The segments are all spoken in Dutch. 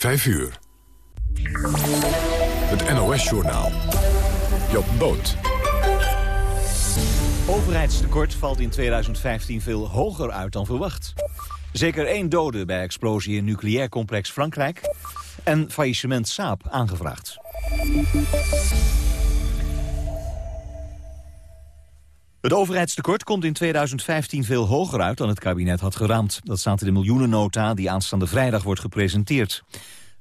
5 uur. Het NOS-journaal. Job Boot. Overheidstekort valt in 2015 veel hoger uit dan verwacht. Zeker één dode bij explosie in nucleair complex Frankrijk. En faillissement Saab aangevraagd. Het overheidstekort komt in 2015 veel hoger uit dan het kabinet had geraamd. Dat staat in de miljoenennota die aanstaande vrijdag wordt gepresenteerd.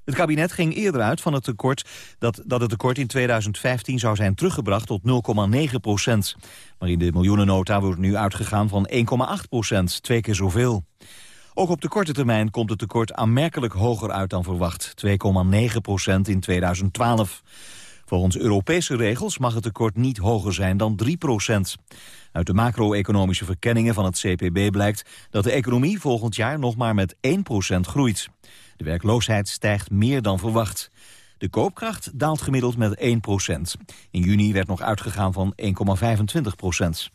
Het kabinet ging eerder uit van het tekort dat, dat het tekort in 2015 zou zijn teruggebracht tot 0,9 procent. Maar in de miljoenennota wordt nu uitgegaan van 1,8 procent, twee keer zoveel. Ook op de korte termijn komt het tekort aanmerkelijk hoger uit dan verwacht, 2,9 procent in 2012. Volgens Europese regels mag het tekort niet hoger zijn dan 3 procent. Uit de macro-economische verkenningen van het CPB blijkt dat de economie volgend jaar nog maar met 1 procent groeit. De werkloosheid stijgt meer dan verwacht. De koopkracht daalt gemiddeld met 1 procent. In juni werd nog uitgegaan van 1,25 procent.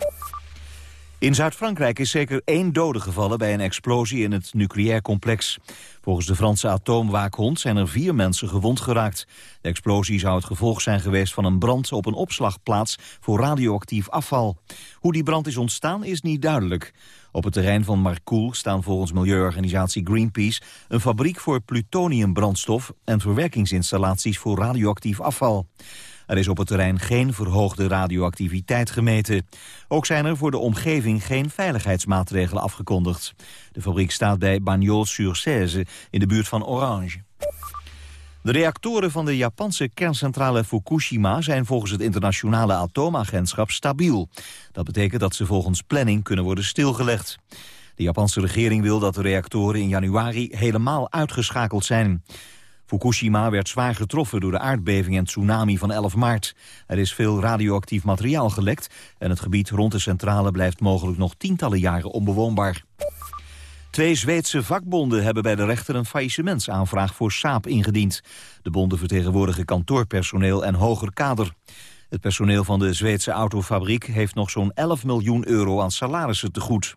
In Zuid-Frankrijk is zeker één dode gevallen bij een explosie in het nucleair complex. Volgens de Franse atoomwaakhond zijn er vier mensen gewond geraakt. De explosie zou het gevolg zijn geweest van een brand op een opslagplaats voor radioactief afval. Hoe die brand is ontstaan is niet duidelijk. Op het terrein van Marcoule staan volgens milieuorganisatie Greenpeace... een fabriek voor plutoniumbrandstof en verwerkingsinstallaties voor radioactief afval. Er is op het terrein geen verhoogde radioactiviteit gemeten. Ook zijn er voor de omgeving geen veiligheidsmaatregelen afgekondigd. De fabriek staat bij Bagnols-sur-Cèze in de buurt van Orange. De reactoren van de Japanse kerncentrale Fukushima zijn volgens het internationale atoomagentschap stabiel. Dat betekent dat ze volgens planning kunnen worden stilgelegd. De Japanse regering wil dat de reactoren in januari helemaal uitgeschakeld zijn. Fukushima werd zwaar getroffen door de aardbeving en tsunami van 11 maart. Er is veel radioactief materiaal gelekt en het gebied rond de centrale blijft mogelijk nog tientallen jaren onbewoonbaar. Twee Zweedse vakbonden hebben bij de rechter een faillissementsaanvraag voor Saab ingediend. De bonden vertegenwoordigen kantoorpersoneel en hoger kader. Het personeel van de Zweedse autofabriek heeft nog zo'n 11 miljoen euro aan salarissen te goed.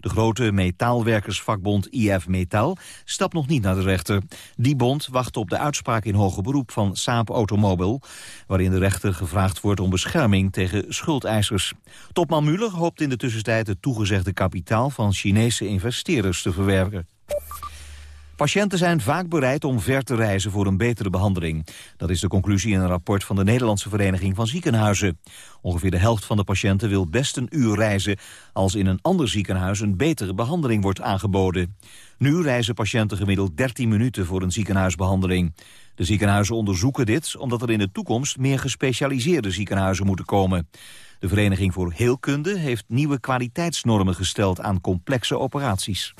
De grote metaalwerkersvakbond IF Metaal stapt nog niet naar de rechter. Die bond wacht op de uitspraak in hoger beroep van Saab Automobile... waarin de rechter gevraagd wordt om bescherming tegen schuldeisers. Topman Muller hoopt in de tussentijd het toegezegde kapitaal... van Chinese investeerders te verwerken. Patiënten zijn vaak bereid om ver te reizen voor een betere behandeling. Dat is de conclusie in een rapport van de Nederlandse Vereniging van Ziekenhuizen. Ongeveer de helft van de patiënten wil best een uur reizen... als in een ander ziekenhuis een betere behandeling wordt aangeboden. Nu reizen patiënten gemiddeld 13 minuten voor een ziekenhuisbehandeling. De ziekenhuizen onderzoeken dit omdat er in de toekomst... meer gespecialiseerde ziekenhuizen moeten komen. De Vereniging voor Heelkunde heeft nieuwe kwaliteitsnormen gesteld aan complexe operaties.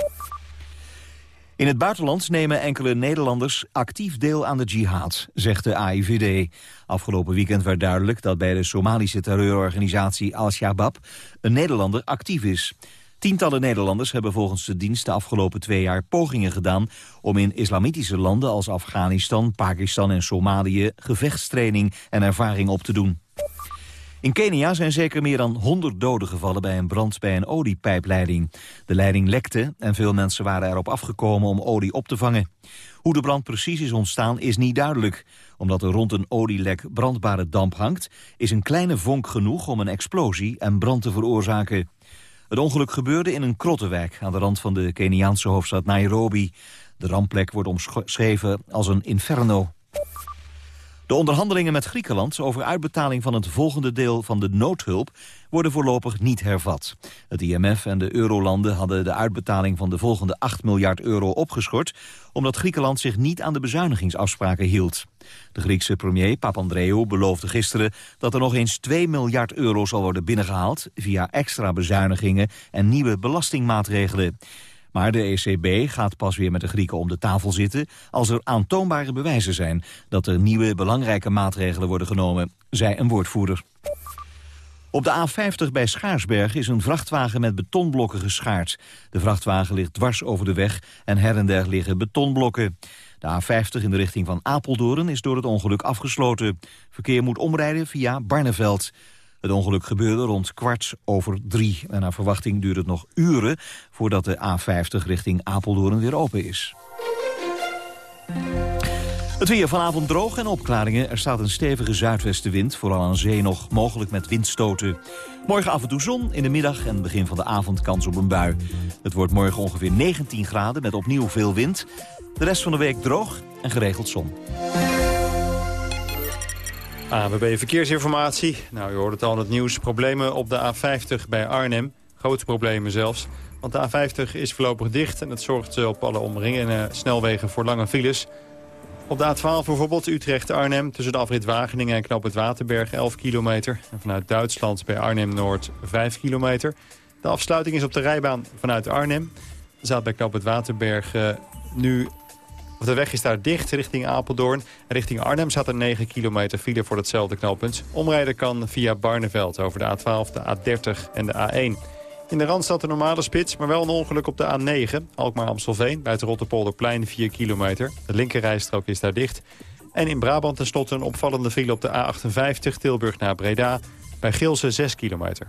In het buitenland nemen enkele Nederlanders actief deel aan de jihad, zegt de AIVD. Afgelopen weekend werd duidelijk dat bij de Somalische terreurorganisatie Al-Shabaab een Nederlander actief is. Tientallen Nederlanders hebben volgens de dienst de afgelopen twee jaar pogingen gedaan om in islamitische landen als Afghanistan, Pakistan en Somalië gevechtstraining en ervaring op te doen. In Kenia zijn zeker meer dan 100 doden gevallen bij een brand bij een oliepijpleiding. De leiding lekte en veel mensen waren erop afgekomen om olie op te vangen. Hoe de brand precies is ontstaan is niet duidelijk. Omdat er rond een olielek brandbare damp hangt... is een kleine vonk genoeg om een explosie en brand te veroorzaken. Het ongeluk gebeurde in een krottenwijk aan de rand van de Keniaanse hoofdstad Nairobi. De rampplek wordt omschreven als een inferno. De onderhandelingen met Griekenland over uitbetaling van het volgende deel van de noodhulp worden voorlopig niet hervat. Het IMF en de eurolanden hadden de uitbetaling van de volgende 8 miljard euro opgeschort, omdat Griekenland zich niet aan de bezuinigingsafspraken hield. De Griekse premier Papandreou beloofde gisteren dat er nog eens 2 miljard euro zal worden binnengehaald via extra bezuinigingen en nieuwe belastingmaatregelen. Maar de ECB gaat pas weer met de Grieken om de tafel zitten... als er aantoonbare bewijzen zijn dat er nieuwe belangrijke maatregelen worden genomen, zei een woordvoerder. Op de A50 bij Schaarsberg is een vrachtwagen met betonblokken geschaard. De vrachtwagen ligt dwars over de weg en her en der liggen betonblokken. De A50 in de richting van Apeldoorn is door het ongeluk afgesloten. Verkeer moet omrijden via Barneveld. Het ongeluk gebeurde rond kwart over drie. En naar verwachting duurt het nog uren voordat de A50 richting Apeldoorn weer open is. Het weer vanavond droog en opklaringen. Er staat een stevige zuidwestenwind, vooral aan zee nog mogelijk met windstoten. Morgen af en toe zon, in de middag en begin van de avond kans op een bui. Het wordt morgen ongeveer 19 graden met opnieuw veel wind. De rest van de week droog en geregeld zon. ANWB Verkeersinformatie. Nou, je hoort het al in het nieuws. Problemen op de A50 bij Arnhem. Grote problemen zelfs. Want de A50 is voorlopig dicht en dat zorgt op alle omringende snelwegen voor lange files. Op de A12 bijvoorbeeld Utrecht-Arnhem tussen de afrit Wageningen en Knoop het Waterberg 11 kilometer. En vanuit Duitsland bij Arnhem-Noord 5 kilometer. De afsluiting is op de rijbaan vanuit Arnhem. Er staat bij Knoop het Waterberg uh, nu... De weg is daar dicht richting Apeldoorn. En richting Arnhem staat er 9 kilometer file voor hetzelfde knooppunt. Omrijden kan via Barneveld over de A12, de A30 en de A1. In de Randstad de normale spits, maar wel een ongeluk op de A9. Alkmaar-Amstelveen, buiten Rotterpolderplein 4 kilometer. De linkerrijstrook is daar dicht. En in Brabant tenslotte een opvallende file op de A58 Tilburg naar Breda. Bij Gilse 6 kilometer.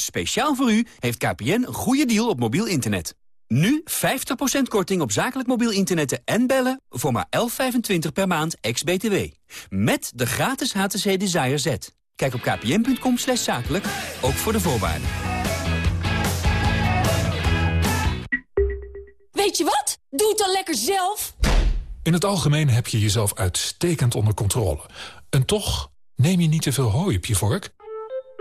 Speciaal voor u heeft KPN een goede deal op mobiel internet. Nu 50% korting op zakelijk mobiel internet en bellen voor maar 11,25 per maand ex-BTW. Met de gratis HTC Desire Z. Kijk op kpn.com slash zakelijk, ook voor de voorwaarden. Weet je wat? Doe het dan lekker zelf! In het algemeen heb je jezelf uitstekend onder controle. En toch neem je niet te veel hooi op je vork...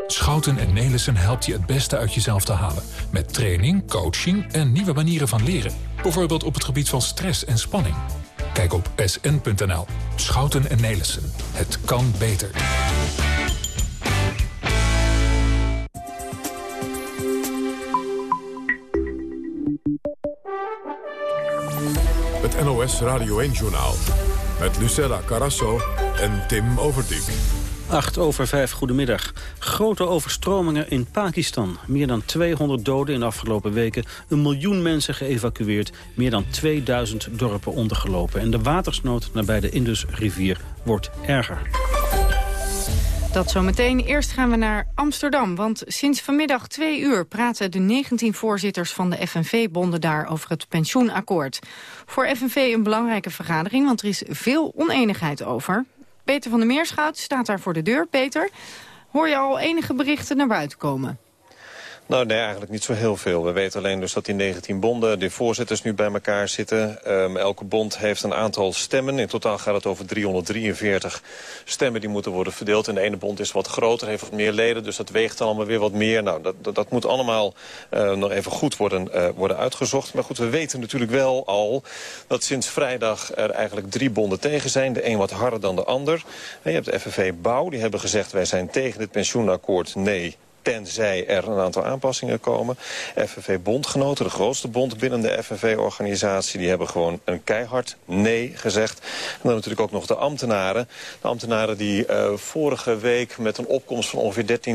Schouten en Nelissen helpt je het beste uit jezelf te halen. Met training, coaching en nieuwe manieren van leren. Bijvoorbeeld op het gebied van stress en spanning. Kijk op sn.nl. Schouten en Nelissen. Het kan beter. Het NOS Radio 1-journaal. Met Lucella Carasso en Tim Overdijk. 8 over 5, goedemiddag. Grote overstromingen in Pakistan. Meer dan 200 doden in de afgelopen weken. Een miljoen mensen geëvacueerd. Meer dan 2000 dorpen ondergelopen. En de watersnood nabij de Indusrivier wordt erger. Dat zometeen. Eerst gaan we naar Amsterdam. Want sinds vanmiddag twee uur praten de 19 voorzitters van de FNV-bonden daar over het pensioenakkoord. Voor FNV een belangrijke vergadering, want er is veel oneenigheid over. Peter van der Meerschout staat daar voor de deur. Peter, hoor je al enige berichten naar buiten komen? Nou, nee, eigenlijk niet zo heel veel. We weten alleen dus dat die 19 bonden, de voorzitters nu bij elkaar zitten. Um, elke bond heeft een aantal stemmen. In totaal gaat het over 343 stemmen die moeten worden verdeeld. En de ene bond is wat groter, heeft wat meer leden. Dus dat weegt allemaal weer wat meer. Nou, dat, dat, moet allemaal uh, nog even goed worden, uh, worden uitgezocht. Maar goed, we weten natuurlijk wel al dat sinds vrijdag er eigenlijk drie bonden tegen zijn. De een wat harder dan de ander. En je hebt de FNV Bouw, die hebben gezegd wij zijn tegen dit pensioenakkoord. Nee, tenzij er een aantal aanpassingen komen. FNV Bondgenoten, de grootste bond binnen de FNV-organisatie... die hebben gewoon een keihard nee gezegd. En dan natuurlijk ook nog de ambtenaren. De ambtenaren die uh, vorige week met een opkomst van ongeveer 13%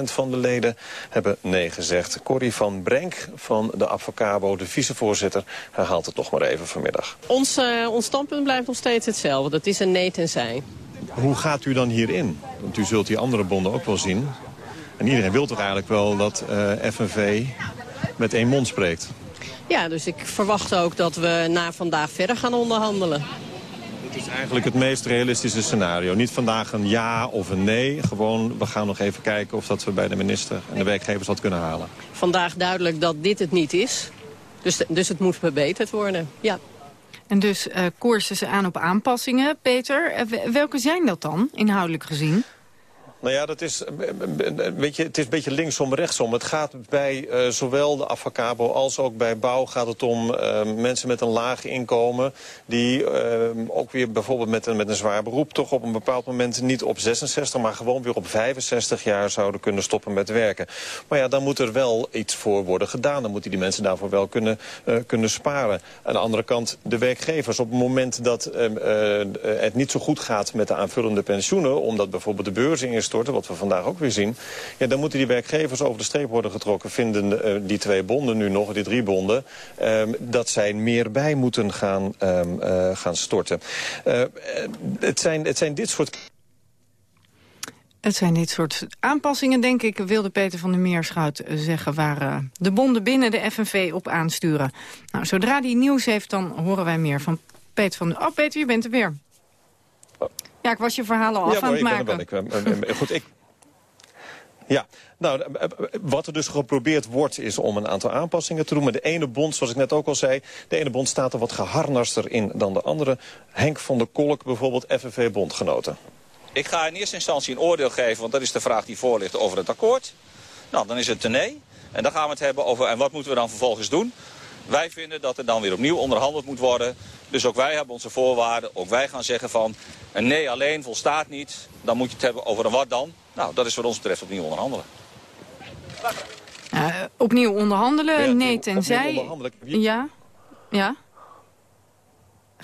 88% van de leden hebben nee gezegd. Corrie van Brenk van de Avocabo, de vicevoorzitter, herhaalt het toch maar even vanmiddag. Ons, uh, ons standpunt blijft nog steeds hetzelfde. Dat is een nee tenzij. Hoe gaat u dan hierin? Want u zult die andere bonden ook wel zien. En iedereen wil toch eigenlijk wel dat uh, FNV met één mond spreekt? Ja, dus ik verwacht ook dat we na vandaag verder gaan onderhandelen. Het is eigenlijk het meest realistische scenario. Niet vandaag een ja of een nee. Gewoon, we gaan nog even kijken of dat we bij de minister en de werkgevers wat kunnen halen. Vandaag duidelijk dat dit het niet is. Dus, dus het moet verbeterd worden, ja. En dus uh, koersen ze aan op aanpassingen. Peter, welke zijn dat dan, inhoudelijk gezien? Nou ja, dat is, weet je, het is een beetje linksom, rechtsom. Het gaat bij zowel de Avacabo als ook bij bouw gaat het om mensen met een laag inkomen... die ook weer bijvoorbeeld met een, met een zwaar beroep toch op een bepaald moment niet op 66... maar gewoon weer op 65 jaar zouden kunnen stoppen met werken. Maar ja, dan moet er wel iets voor worden gedaan. Dan moeten die mensen daarvoor wel kunnen, kunnen sparen. Aan de andere kant, de werkgevers. Op het moment dat het niet zo goed gaat met de aanvullende pensioenen... omdat bijvoorbeeld de beurzen instorten wat we vandaag ook weer zien... Ja, dan moeten die werkgevers over de streep worden getrokken... vinden uh, die twee bonden nu nog, die drie bonden... Um, dat zij meer bij moeten gaan, um, uh, gaan storten. Uh, het, zijn, het zijn dit soort... Het zijn dit soort aanpassingen, denk ik, wilde Peter van der Meerschout zeggen... waar uh, de bonden binnen de FNV op aansturen. Nou, zodra die nieuws heeft, dan horen wij meer van Peter van der... Oh, Peter, je bent er weer. Ja, ik was je verhaal al af aan het maken. Ik ben er wel. goed, ik... Ja, nou, wat er dus geprobeerd wordt is om een aantal aanpassingen te doen. Maar de ene bond, zoals ik net ook al zei, de ene bond staat er wat geharnaster in dan de andere. Henk van der Kolk bijvoorbeeld, FNV-bondgenoten. Ik ga in eerste instantie een oordeel geven, want dat is de vraag die voor ligt over het akkoord. Nou, dan is het een nee. En dan gaan we het hebben over, en wat moeten we dan vervolgens doen? Wij vinden dat er dan weer opnieuw onderhandeld moet worden. Dus ook wij hebben onze voorwaarden. Ook wij gaan zeggen van een nee alleen volstaat niet. Dan moet je het hebben over een wat dan. Nou, dat is wat ons betreft opnieuw onderhandelen. Uh, opnieuw onderhandelen, nee tenzij... Onderhandelen. Ja, ja.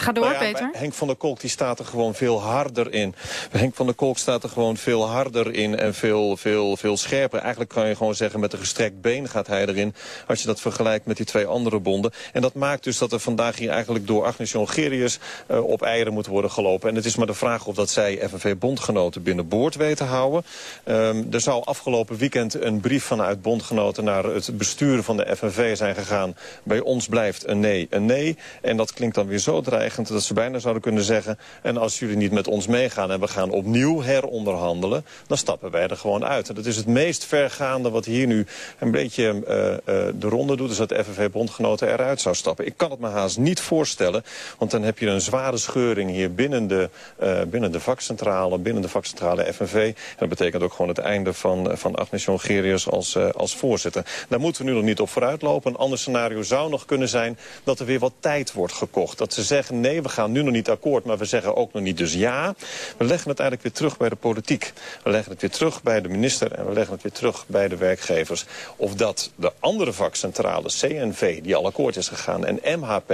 Ga door, nou Peter. Henk van der Kolk die staat er gewoon veel harder in. Henk van der Kolk staat er gewoon veel harder in en veel, veel, veel scherper. Eigenlijk kan je gewoon zeggen met een gestrekt been gaat hij erin... als je dat vergelijkt met die twee andere bonden. En dat maakt dus dat er vandaag hier eigenlijk door Agnes Jongerius... Uh, op eieren moet worden gelopen. En het is maar de vraag of dat zij FNV-bondgenoten binnenboord weten houden. Um, er zou afgelopen weekend een brief vanuit bondgenoten... naar het bestuur van de FNV zijn gegaan. Bij ons blijft een nee, een nee. En dat klinkt dan weer zo dreigend dat ze bijna zouden kunnen zeggen... en als jullie niet met ons meegaan en we gaan opnieuw heronderhandelen... dan stappen wij er gewoon uit. En dat is het meest vergaande wat hier nu een beetje uh, uh, de ronde doet... is dat de FNV-bondgenoten eruit zou stappen. Ik kan het me haast niet voorstellen, want dan heb je een zware scheuring... hier binnen de, uh, binnen de vakcentrale, binnen de vakcentrale FNV. En dat betekent ook gewoon het einde van, van Agnes Jongerius als, als voorzitter. Daar moeten we nu nog niet op vooruitlopen. Een ander scenario zou nog kunnen zijn dat er weer wat tijd wordt gekocht. Dat ze zeggen, nee, we gaan nu nog niet akkoord, maar we zeggen ook nog niet dus ja. We leggen het eigenlijk weer terug bij de politiek. We leggen het weer terug bij de minister en we leggen het weer terug bij de werkgevers. Of dat de andere vakcentrale, CNV, die al akkoord is gegaan, en MHP,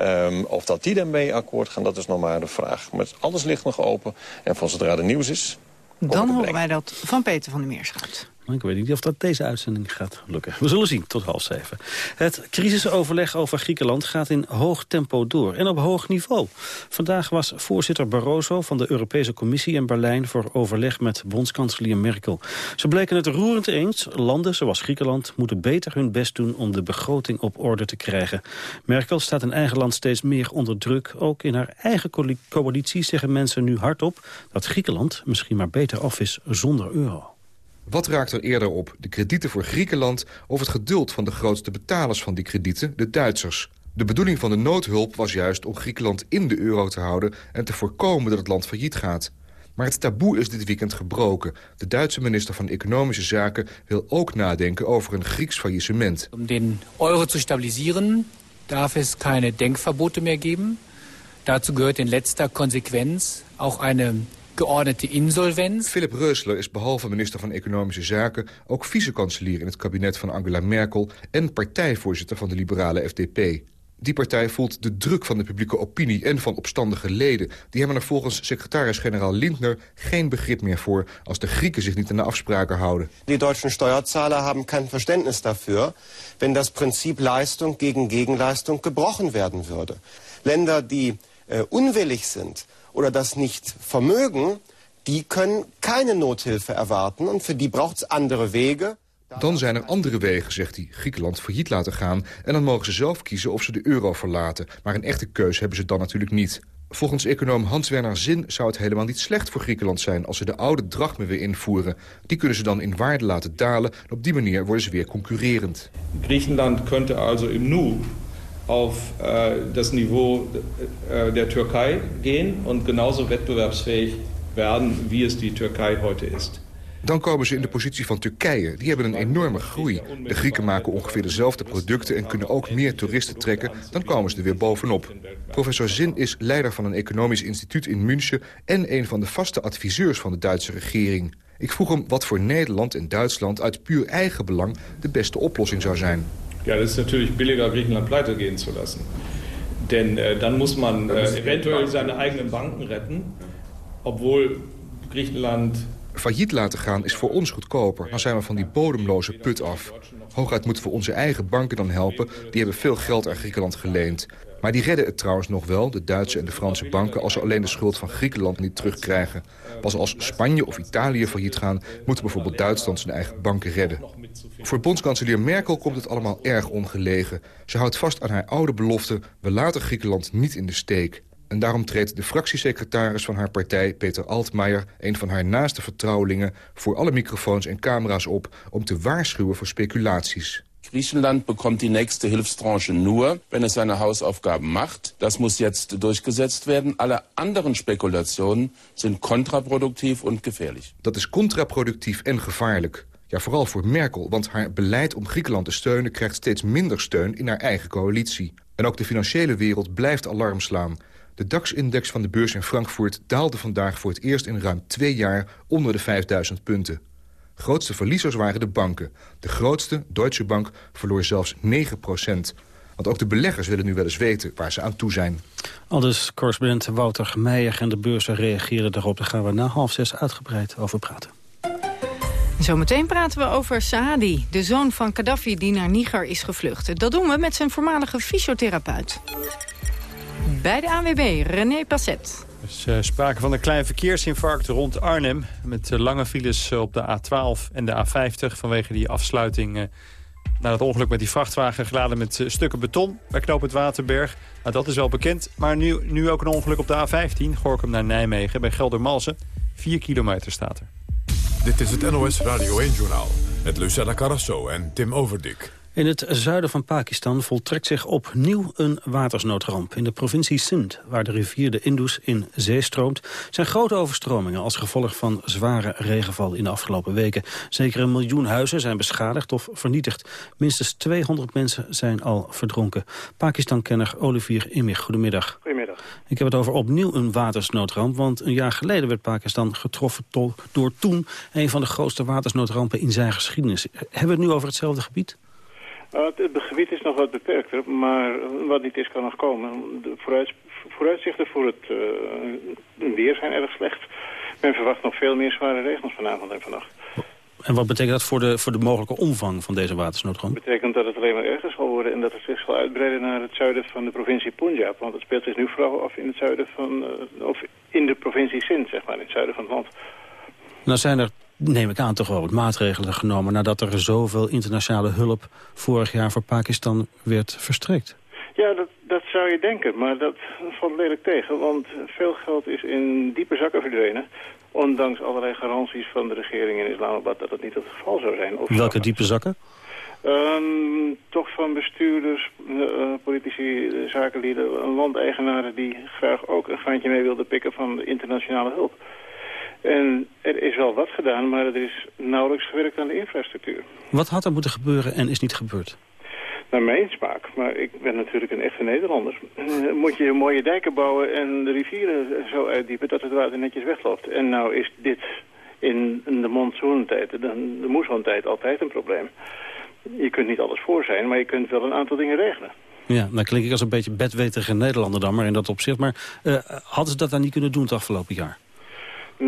um, of dat die daarmee akkoord gaan, dat is nog maar de vraag. Maar alles ligt nog open en van zodra er nieuws is... Dan horen wij dat van Peter van der Meerschout. Ik weet niet of dat deze uitzending gaat lukken. We zullen zien, tot half zeven. Het crisisoverleg over Griekenland gaat in hoog tempo door en op hoog niveau. Vandaag was voorzitter Barroso van de Europese Commissie in Berlijn... voor overleg met bondskanselier Merkel. Ze bleken het roerend eens. Landen zoals Griekenland moeten beter hun best doen... om de begroting op orde te krijgen. Merkel staat in eigen land steeds meer onder druk. Ook in haar eigen coalitie zeggen mensen nu hardop... dat Griekenland misschien maar beter af is zonder euro. Wat raakt er eerder op, de kredieten voor Griekenland... of het geduld van de grootste betalers van die kredieten, de Duitsers? De bedoeling van de noodhulp was juist om Griekenland in de euro te houden... en te voorkomen dat het land failliet gaat. Maar het taboe is dit weekend gebroken. De Duitse minister van Economische Zaken wil ook nadenken over een Grieks faillissement. Om de euro te stabiliseren darf es keine Denkverboten meer geben. Dazu gehört in letzter Konsequenz auch eine geordnete insolvenz. Philip Reusler is behalve minister van Economische Zaken... ook vicekanselier in het kabinet van Angela Merkel... en partijvoorzitter van de liberale FDP. Die partij voelt de druk van de publieke opinie en van opstandige leden. Die hebben er volgens secretaris-generaal Lindner geen begrip meer voor... als de Grieken zich niet aan de afspraken houden. Die Duitse Steuerzahler hebben geen Verständnis dafür... wenn das Prinzip Leistung gegen Gegenleistung gebrochen werden würde. Länder, die äh, unwillig sind oder das nicht vermögen, die können keine Nothilfe erwarten. Und für die braucht es andere Wege. Dan zijn er andere wegen, zegt hij, Griekenland failliet laten gaan... en dan mogen ze zelf kiezen of ze de euro verlaten. Maar een echte keus hebben ze dan natuurlijk niet. Volgens econoom Hans-Werner Zin zou het helemaal niet slecht voor Griekenland zijn... als ze de oude drachme weer invoeren. Die kunnen ze dan in waarde laten dalen... en op die manier worden ze weer concurrerend. Griekenland könnte also im Nu auf äh, das Niveau äh, der Türkei gehen und genauso wettbewerbsfähig werden, wie es die Türkei heute ist. Dan komen ze in de positie van Turkije. Die hebben een enorme groei. De Grieken maken ongeveer dezelfde producten en kunnen ook meer toeristen trekken. Dan komen ze er weer bovenop. Professor Zin is leider van een economisch instituut in München... en een van de vaste adviseurs van de Duitse regering. Ik vroeg hem wat voor Nederland en Duitsland uit puur eigen belang... de beste oplossing zou zijn. Ja, dat is natuurlijk billiger Griechenland pleite gehen zu lassen. Denn äh, dann muss man äh, eventuell seine eigenen Banken retten, obwohl Griechenland Failliet laten gaan is voor ons goedkoper. Dan zijn we van die bodemloze put af. Hooguit moeten we onze eigen banken dan helpen. Die hebben veel geld aan Griekenland geleend. Maar die redden het trouwens nog wel, de Duitse en de Franse banken... als ze alleen de schuld van Griekenland niet terugkrijgen. Pas als Spanje of Italië failliet gaan... moeten bijvoorbeeld Duitsland zijn eigen banken redden. Voor bondskanselier Merkel komt het allemaal erg ongelegen. Ze houdt vast aan haar oude belofte... we laten Griekenland niet in de steek. En daarom treedt de fractiesecretaris van haar partij, Peter Altmaier... een van haar naaste vertrouwelingen, voor alle microfoons en camera's op... om te waarschuwen voor speculaties. Griechenland bekommt die nächste Hilfstranche nur, wenn es seine Hausaufgaben macht. Das muss jetzt durchgesetzt werden. Alle anderen Spekulationen sind kontraproduktiv und gefährlich. Dat is contraproductief en gevaarlijk. Ja, vooral voor Merkel, want haar beleid om Griekenland te steunen... krijgt steeds minder steun in haar eigen coalitie. En ook de financiële wereld blijft alarm slaan. De DAX-index van de beurs in Frankfurt daalde vandaag voor het eerst in ruim twee jaar onder de 5000 punten. Grootste verliezers waren de banken. De grootste, Deutsche Bank, verloor zelfs 9 procent. Want ook de beleggers willen nu wel eens weten waar ze aan toe zijn. Aldus correspondent Wouter Meijer en de beurzen reageren daarop. Daar gaan we na half zes uitgebreid over praten. Zometeen praten we over Saadi, de zoon van Gaddafi die naar Niger is gevlucht. Dat doen we met zijn voormalige fysiotherapeut. Bij de ANWB, René Passet. Er is uh, sprake van een klein verkeersinfarct rond Arnhem... met uh, lange files uh, op de A12 en de A50 vanwege die afsluiting... na het ongeluk met die vrachtwagen geladen met stukken beton bij Knoop het Waterberg. Nou, dat is wel bekend, maar nu, nu ook een ongeluk op de A15... Gorkum naar Nijmegen bij Geldermalsen. 4 kilometer staat er. Dit is het NOS Radio 1-journaal met Lucella Carrasso en Tim Overdik. In het zuiden van Pakistan voltrekt zich opnieuw een watersnoodramp. In de provincie Sindh, waar de rivier de Indus in zee stroomt... zijn grote overstromingen als gevolg van zware regenval in de afgelopen weken. Zeker een miljoen huizen zijn beschadigd of vernietigd. Minstens 200 mensen zijn al verdronken. Pakistan-kenner Olivier Immig, goedemiddag. Goedemiddag. Ik heb het over opnieuw een watersnoodramp, want een jaar geleden werd Pakistan getroffen door toen een van de grootste watersnoodrampen in zijn geschiedenis. Hebben we het nu over hetzelfde gebied? Uh, het, het, gebied is nog wat beperkter, maar wat niet is kan nog komen. De vooruit, vooruitzichten voor het uh, weer zijn erg slecht. Men verwacht nog veel meer zware regens vanavond en vannacht. En wat betekent dat voor de, voor de mogelijke omvang van deze watersnoodramp? Dat betekent dat het alleen maar erger zal worden en dat het zich zal uitbreiden naar het zuiden van de provincie Punjab. Want het speelt zich nu vooral af in het zuiden van, uh, of in de provincie Sindh, zeg maar, in het zuiden van het land. Nou zijn er neem ik aan, toch wel wat maatregelen genomen... nadat er zoveel internationale hulp vorig jaar voor Pakistan werd verstrekt. Ja, dat, dat zou je denken, maar dat valt lelijk tegen. Want veel geld is in diepe zakken verdwenen. Ondanks allerlei garanties van de regering in Islamabad dat dat niet het geval zou zijn. Of Welke diepe zakken? Um, toch van bestuurders, uh, politici, zakenlieden, landeigenaren... die graag ook een gaantje mee wilden pikken van de internationale hulp. En er is wel wat gedaan, maar er is nauwelijks gewerkt aan de infrastructuur. Wat had er moeten gebeuren en is niet gebeurd? Naar mijn smaak, maar ik ben natuurlijk een echte Nederlander. Moet je mooie dijken bouwen en de rivieren zo uitdiepen dat het water netjes wegloopt. En nou is dit in de monsoontijd, de, de altijd een probleem. Je kunt niet alles voor zijn, maar je kunt wel een aantal dingen regelen. Ja, dan klink ik als een beetje bedwetige Nederlander dan maar in dat opzicht. Maar uh, hadden ze dat dan niet kunnen doen het afgelopen jaar?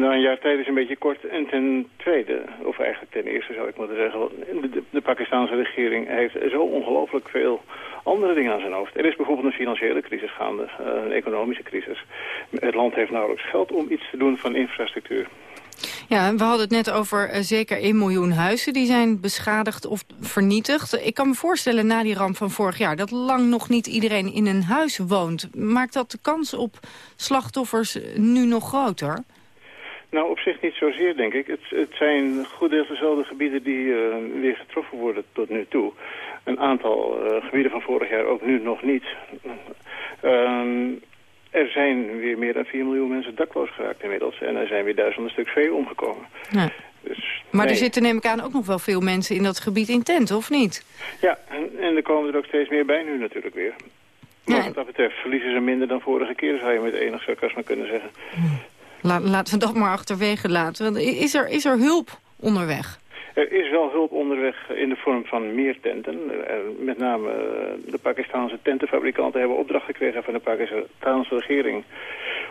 Nou, een jaar tijd is een beetje kort. En ten tweede, of eigenlijk ten eerste zou ik moeten zeggen... de, de, Pakistanse regering heeft zo ongelooflijk veel andere dingen aan zijn hoofd. Er is bijvoorbeeld een financiële crisis gaande, uh, een economische crisis. Het land heeft nauwelijks geld om iets te doen van infrastructuur. Ja, we hadden het net over uh, zeker 1 miljoen huizen die zijn beschadigd of vernietigd. Ik kan me voorstellen na die ramp van vorig jaar dat lang nog niet iedereen in een huis woont. Maakt dat de kans op slachtoffers nu nog groter? Nou, op zich niet zozeer, denk ik. Het, het zijn goed deel dezelfde gebieden die uh, weer getroffen worden tot nu toe. een aantal gebieden van vorig jaar ook nu nog niet. Ehm, er zijn weer meer dan 4 miljoen mensen dakloos geraakt inmiddels. En er zijn weer duizenden stuk vee omgekomen. Ja. Dus, maar er zitten neem ik aan ook nog wel veel mensen in dat gebied in tent, of niet? Ja, en, en er komen er ook steeds meer bij nu natuurlijk weer. Maar wat dat betreft verliezen ze minder dan vorige keer, zou je met enig sarcasme kunnen zeggen. Laten we dat maar achterwege laten. Is er, is er hulp onderweg? Er is wel hulp onderweg in de vorm van meer tenten. Met name eh, de Pakistanse tentenfabrikanten hebben opdracht gekregen van de Pakistanse regering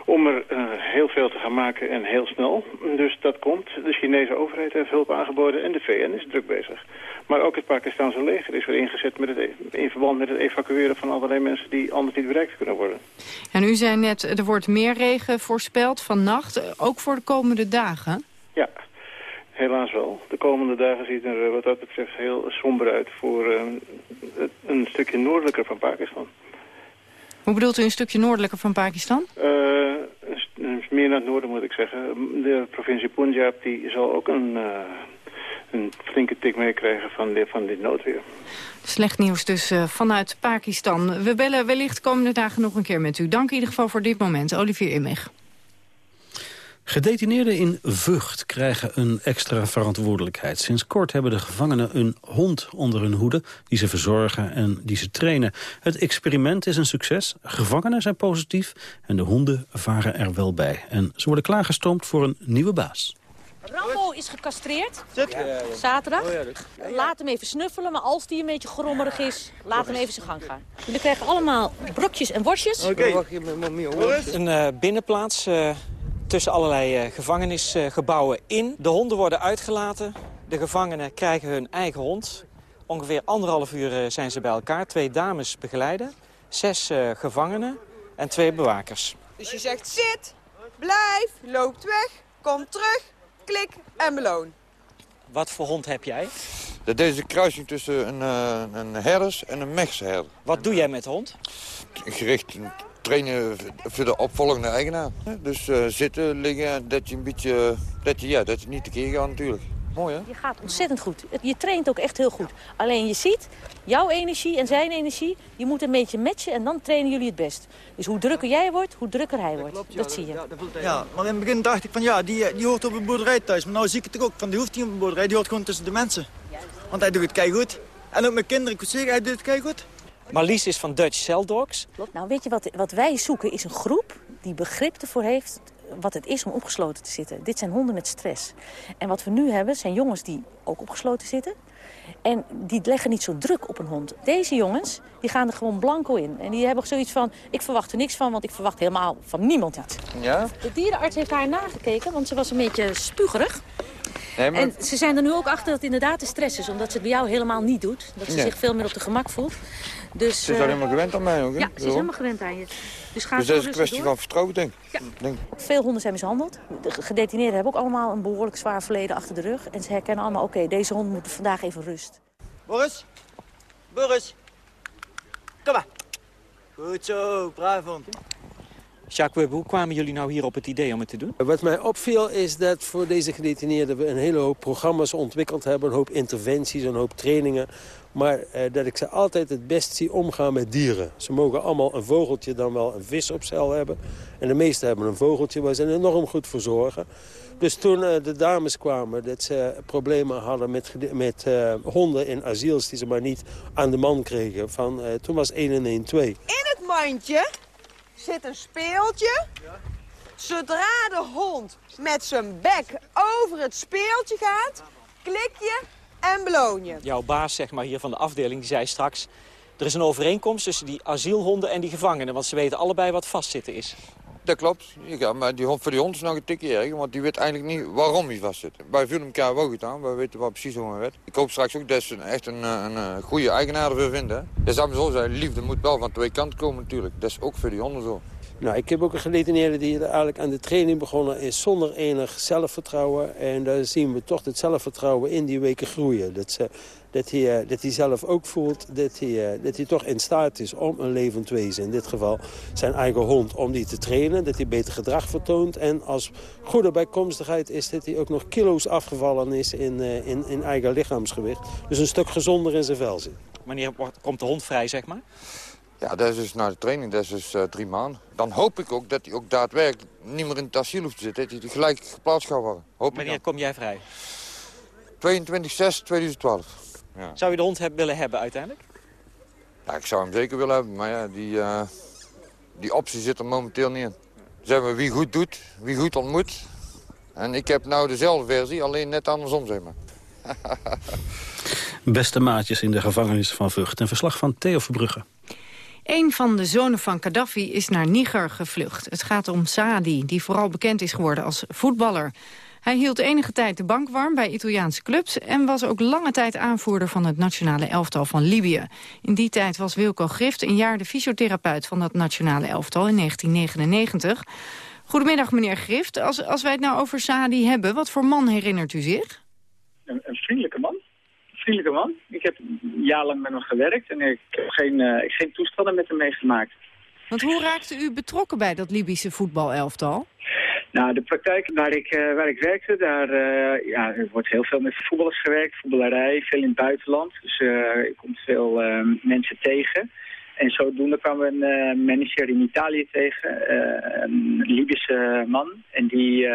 om er uh, heel veel te gaan maken en heel snel. Dus dat komt. De Chinese overheid heeft hulp aangeboden en de VN is druk bezig. Maar ook het Pakistanse leger is weer ingezet met het, e- in verband met het evacueren van allerlei mensen die anders niet bereikt kunnen worden. En u zei net, er wordt meer regen voorspeld vannacht, ook voor de komende dagen? Ja, helaas wel. De komende dagen ziet er wat dat betreft heel somber uit voor uh, een stukje noordelijker van Pakistan. Hoe bedoelt u een stukje noordelijker van Pakistan? Uh, meer naar het noorden moet ik zeggen. De provincie Punjab die zal ook een, uh, een flinke tik meekrijgen van, dit, van dit noodweer. Slecht nieuws dus vanuit Pakistan. We bellen wellicht komende dagen nog een keer met u. Dank in ieder geval voor dit moment. Olivier Immig. Gedetineerden in Vught krijgen een extra verantwoordelijkheid. Sinds kort hebben de gevangenen een hond onder hun hoede... die ze verzorgen en die ze trainen. Het experiment is een succes. Gevangenen zijn positief en de honden varen er wel bij. En ze worden klaargestoomd voor een nieuwe baas. Rambo is gecastreerd. Zaterdag. Laat hem even snuffelen, maar als die een beetje grommerig is, laat hem even zijn gang gaan. Jullie krijgen allemaal brokjes en worstjes. Oké. Een uh, binnenplaats... Uh tussen allerlei uh, gevangenisgebouwen in. De honden worden uitgelaten. De gevangenen krijgen hun eigen hond. Ongeveer anderhalf uur uh, zijn ze bij elkaar. Twee dames begeleiden, zes uh, gevangenen en twee bewakers. Dus je zegt zit, blijf, loopt weg, kom terug, klik en beloon. Wat voor hond heb jij? Dat is een kruising tussen een, een herders en een Mechse herder. Wat doe jij met de hond? Gericht trainen voor de opvolgende eigenaar. Dus uh, zitten, liggen, dat je een beetje, dat je, ja, dat je niet tekeer gaat natuurlijk. Mooi hè? Je gaat ontzettend goed. Je traint ook echt heel goed. Alleen je ziet, jouw energie en zijn energie, je moet een beetje matchen en dan trainen jullie het best. Dus hoe drukker jij wordt, hoe drukker hij wordt. Klopt, ja, dat zie je. Ja, dat ja, maar in het begin dacht ik van ja, die, die hoort op een boerderij thuis. Maar nu zie ik het ook, van die hoeft niet op een boerderij, die hoort gewoon tussen de mensen. Want hij doet het kei goed. En ook mijn kinderen, ik moet zeggen, hij doet het kei goed. Marlies is van Dutch Cell Dogs. Klopt. Nou, weet je wat, wat wij zoeken is een groep die begrip ervoor heeft wat het is om opgesloten te zitten. Dit zijn honden met stress. En wat we nu hebben zijn jongens die ook opgesloten zitten. En die leggen niet zo druk op een hond. Deze jongens, die gaan er gewoon blanco in. En die hebben zoiets van, ik verwacht er niks van, want ik verwacht helemaal van niemand iets. Ja? De dierenarts heeft haar nagekeken, want ze was een beetje spugerig. Nee, maar... En ze zijn er nu ook achter dat het inderdaad de stress is. Omdat ze het bij jou helemaal niet doet. Dat ze zich veel meer op de gemak voelt. Dus, ze is uh, helemaal gewend aan mij ook, hè? Ja, ze is helemaal gewend aan je. Dus, ga dus dat is een kwestie van vertrouwen, denk ik. Ja. Denk. Veel honden zijn mishandeld. De gedetineerden hebben ook allemaal een behoorlijk zwaar verleden achter de rug. En ze herkennen allemaal, oké, okay, deze hond moet vandaag even rust. Boris? Boris? Kom maar. Goed zo, braaf hond. Jacques hoe kwamen jullie nou hier op het idee om het te doen? Wat mij opviel is dat voor deze gedetineerden we een hele hoop programma's ontwikkeld hebben. Een hoop interventies, een hoop trainingen. Maar eh, dat ik ze altijd het best zie omgaan met dieren. Ze mogen allemaal een vogeltje dan wel een vis op cel hebben. En de meesten hebben een vogeltje waar ze enorm goed voor zorgen. Dus toen uh, de dames kwamen dat ze problemen hadden met, met uh, honden in asiels... die ze maar niet aan de man kregen, van, toen was 1 en 1 2. In het mandje zit een speeltje. Zodra de hond met zijn bek over het speeltje gaat, klik je en beloon je. Jouw baas zeg maar, hier van de afdeling die zei straks... er is een overeenkomst tussen die asielhonden en die gevangenen... want ze weten allebei wat vastzitten is. Dat klopt. Ja, maar die hond, voor die hond is nog een tikje erg, want die weet eigenlijk niet waarom hij vastzit. Wij voelen elkaar wel goed aan, wij weten wel precies hoe het werkt. Ik hoop straks ook dat ze echt een, een, een goede eigenaar ervoor vinden. Dat zou zo zijn, liefde moet wel van twee kanten komen natuurlijk. Dat is ook voor die honden zo. Nou, ik heb ook een gedetineerde die eigenlijk aan de training begonnen is zonder enig zelfvertrouwen. En daar zien we toch het zelfvertrouwen in die weken groeien. Dat, ze, dat, hij, dat hij zelf ook voelt dat hij, dat hij toch in staat is om een levend wezen, in dit geval zijn eigen hond, om die te trainen. Dat hij beter gedrag vertoont. En als goede bijkomstigheid is dat hij ook nog kilo's afgevallen is in, in, in eigen lichaamsgewicht. Dus een stuk gezonder in zijn vel zit. Wanneer komt de hond vrij, zeg maar? Ja, dat is dus na de training, dat is dus eh, drie maanden. Dan hoop ik ook dat hij ook daadwerkelijk niet meer in het asiel hoeft te zitten. Dat hij gelijk geplaatst gaat worden. Hoop ik Wanneer kom jij vrij? 22 6 2012. Ja. Zou je de hond heb- willen hebben uiteindelijk? Ja, ik zou hem zeker willen hebben, maar ja, die, eh, die optie zit er momenteel niet in. Zeg maar, wie goed doet, wie goed ontmoet. En ik heb nou dezelfde versie, alleen net andersom, zeg maar. Beste maatjes in de gevangenis van Vught. Een verslag van Theo Verbrugge. Een van de zonen van Gaddafi is naar Niger gevlucht. Het gaat om Saadi, die vooral bekend is geworden als voetballer. Hij hield enige tijd de bank warm bij Italiaanse clubs... en was ook lange tijd aanvoerder van het nationale elftal van Libië. In die tijd was Wilco Grift een jaar de fysiotherapeut van dat nationale elftal in 1999. Goedemiddag, meneer Grift. Als, als wij het nou over Saadi hebben, wat voor man herinnert u zich? een, een vriendelijke man. Een vriendelijke man. Ik heb jarenlang met hem gewerkt en ik heb geen, ik heb geen toestanden met hem meegemaakt. Want hoe raakte u betrokken bij dat Libische voetbalelftal? Nou, de praktijk waar ik, eh, waar ik werkte, daar eh, ja, er wordt heel veel met voetballers gewerkt, voetballerij, veel in het buitenland. Dus ik kom veel mensen tegen. En zodoende kwam een eh, manager in Italië tegen, een Libische man. En die,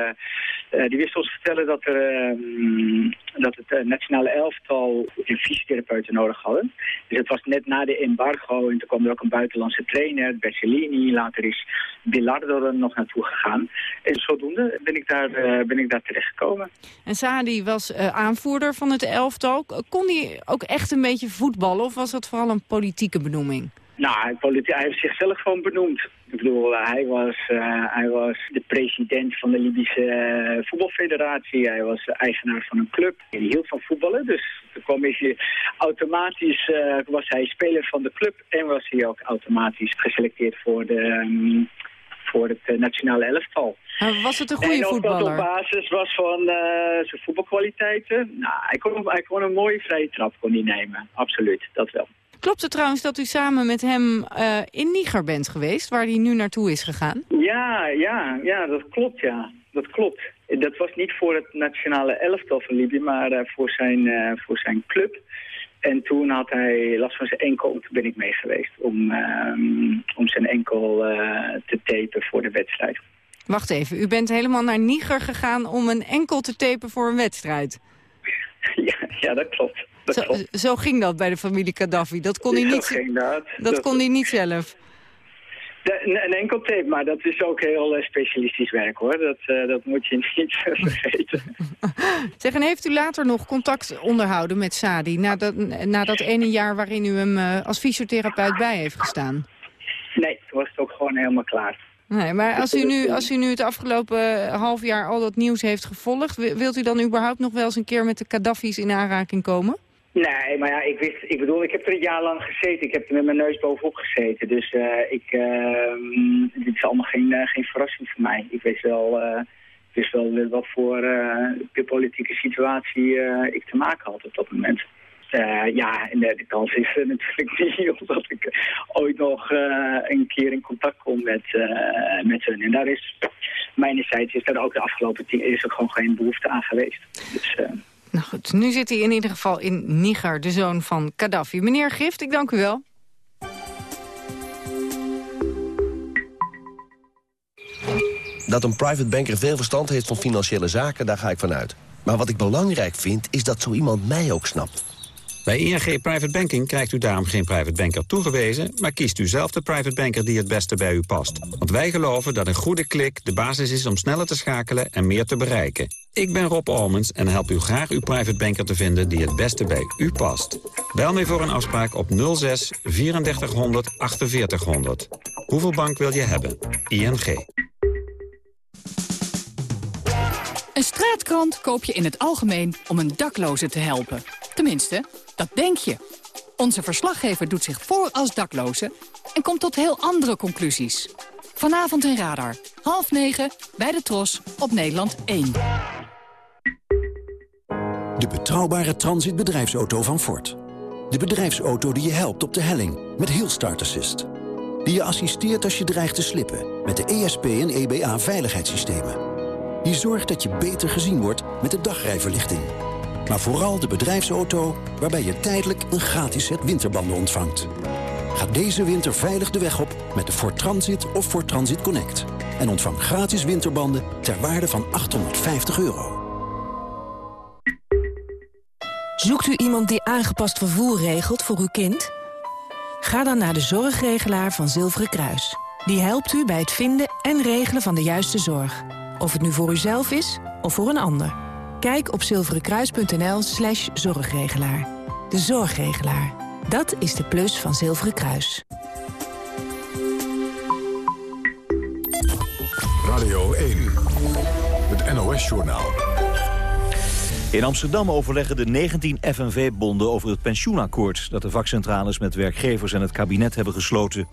die wist ons vertellen dat, er, eh, dat het eh, nationale elftal een fysiotherapeuten nodig hadden. Dus het was net na de embargo en toen kwam er ook een buitenlandse trainer, Bercellini. Later is Bilardo er nog naartoe gegaan. En zodoende ben ik daar, eh, ben ik daar terechtgekomen. En Saadi was eh, aanvoerder van het elftal. Kon hij ook echt een beetje voetballen of was dat vooral een politieke benoeming? Nou, hij heeft zichzelf gewoon benoemd. Ik bedoel, eh, hij was, eh, hij was de president van de Libische eh, voetbalfederatie. Hij was eigenaar van een club. Hij hield van voetballen, dus toen kwam hij automatisch was hij speler van de club en was hij ook automatisch geselecteerd voor, de, ehm, voor het nationale elftal. Was het een goede en voetballer? op basis was van zijn voetbalkwaliteiten? Nou, hij kon, hij kon een mooie vrije trap kon hij nemen. Absoluut, dat wel. Klopt het trouwens dat u samen met hem eh, in Niger bent geweest, waar hij nu naartoe is gegaan? Ja, ja, ja, dat klopt, ja. Dat klopt. Dat was niet voor het nationale elftal van Libië, maar eh, voor, zijn, eh, voor zijn club. En toen had hij last van zijn enkel, en toen ben ik mee geweest om, ehm, om zijn enkel te tapen voor de wedstrijd. Wacht even, u bent helemaal naar Niger gegaan om een enkel te tapen voor een wedstrijd. ja, ja, dat klopt. Dat Zo, klopt. zo ging dat bij de familie Gaddafi. Dat kon hij niet, ging dat. dat Dat- kon hij niet zelf. De- een, enkel tape, maar dat is ook heel eh, specialistisch werk hoor. Dat, eh, dat moet je niet vergeten. Zeg, en heeft u later nog contact onderhouden met Sadi... na dat, na dat ene jaar waarin u hem eh, als fysiotherapeut bij heeft gestaan? Nee, toen was het ook gewoon helemaal klaar. Nee, maar als u, nu, als u nu het afgelopen half jaar al dat nieuws heeft gevolgd... wi- wilt u dan überhaupt nog wel eens een keer met de Gaddafi's in aanraking komen? Nee, maar ja, ik wist, ik bedoel, ik heb er een jaar lang gezeten. Ik heb er met mijn neus bovenop gezeten. Dus eh, ik, ehm, dit is allemaal geen, eh, geen verrassing voor mij. Ik wist wel, eh, ik wist wel wat voor de politieke situatie ik te maken had op dat moment. Ja, en de, kans is natuurlijk niet omdat ik ooit nog een keer in contact kom met, met hun. En daar is, mijnerzijds is daar ook de afgelopen tien is er gewoon geen behoefte aan geweest. Dus, Nou goed, nu zit hij in ieder geval in Niger, de zoon van Gaddafi. Meneer Gift, ik dank u wel. Dat een private banker veel verstand heeft van financiële zaken, daar ga ik vanuit. Maar wat ik belangrijk vind, is dat zo iemand mij ook snapt. Bij ING Private Banking krijgt u daarom geen private banker toegewezen... maar kiest u zelf de private banker die het beste bij u past. Want wij geloven dat een goede klik de basis is om sneller te schakelen en meer te bereiken. Ik ben Rob Almens en help u graag uw private banker te vinden die het beste bij u past. Bel mij voor een afspraak op 06 3400 4800. Hoeveel bank wil je hebben? ING. Een straatkrant koop je in het algemeen om een dakloze te helpen. Tenminste, dat denk je. Onze verslaggever doet zich voor als dakloze en komt tot heel andere conclusies. Vanavond in Radar, half negen, bij de Tros, op Nederland 1. De betrouwbare transitbedrijfsauto van Ford. De bedrijfsauto die je helpt op de helling met Hill Start Assist. Die je assisteert als je dreigt te slippen met de ESP en EBA veiligheidssystemen. Die zorgt dat je beter gezien wordt met de dagrijverlichting. maar vooral de bedrijfsauto waarbij je tijdelijk een gratis set winterbanden ontvangt. Ga deze winter veilig de weg op met de Ford Transit of Ford Transit Connect. En ontvang gratis winterbanden ter waarde van 850 euro. Zoekt u iemand die aangepast vervoer regelt voor uw kind? Ga dan naar de zorgregelaar van Zilveren Kruis. Die helpt u bij het vinden en regelen van de juiste zorg. Of het nu voor uzelf is of voor een ander. Kijk op zilverenkruis.nl slash zorgregelaar. De zorgregelaar. Dat is de plus van Zilveren Kruis. Radio 1. Het NOS-journaal. In Amsterdam overleggen de 19 FNV-bonden over het pensioenakkoord... dat de vakcentrales met werkgevers en het kabinet hebben gesloten.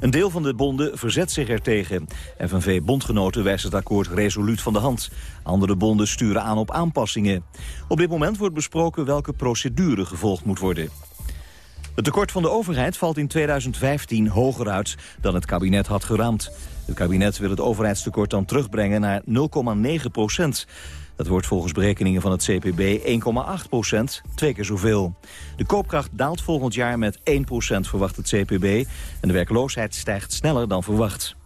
Een deel van de bonden verzet zich ertegen. FNV-bondgenoten wijst het akkoord resoluut van de hand. Andere bonden sturen aan op aanpassingen. Op dit moment wordt besproken welke procedure gevolgd moet worden. Het tekort van de overheid valt in 2015 hoger uit dan het kabinet had geraamd. Het kabinet wil het overheidstekort dan terugbrengen naar 0,9 procent. Dat wordt volgens berekeningen van het CPB 1,8 procent, twee keer zoveel. De koopkracht daalt volgend jaar met 1 procent, verwacht het CPB. En de werkloosheid stijgt sneller dan verwacht.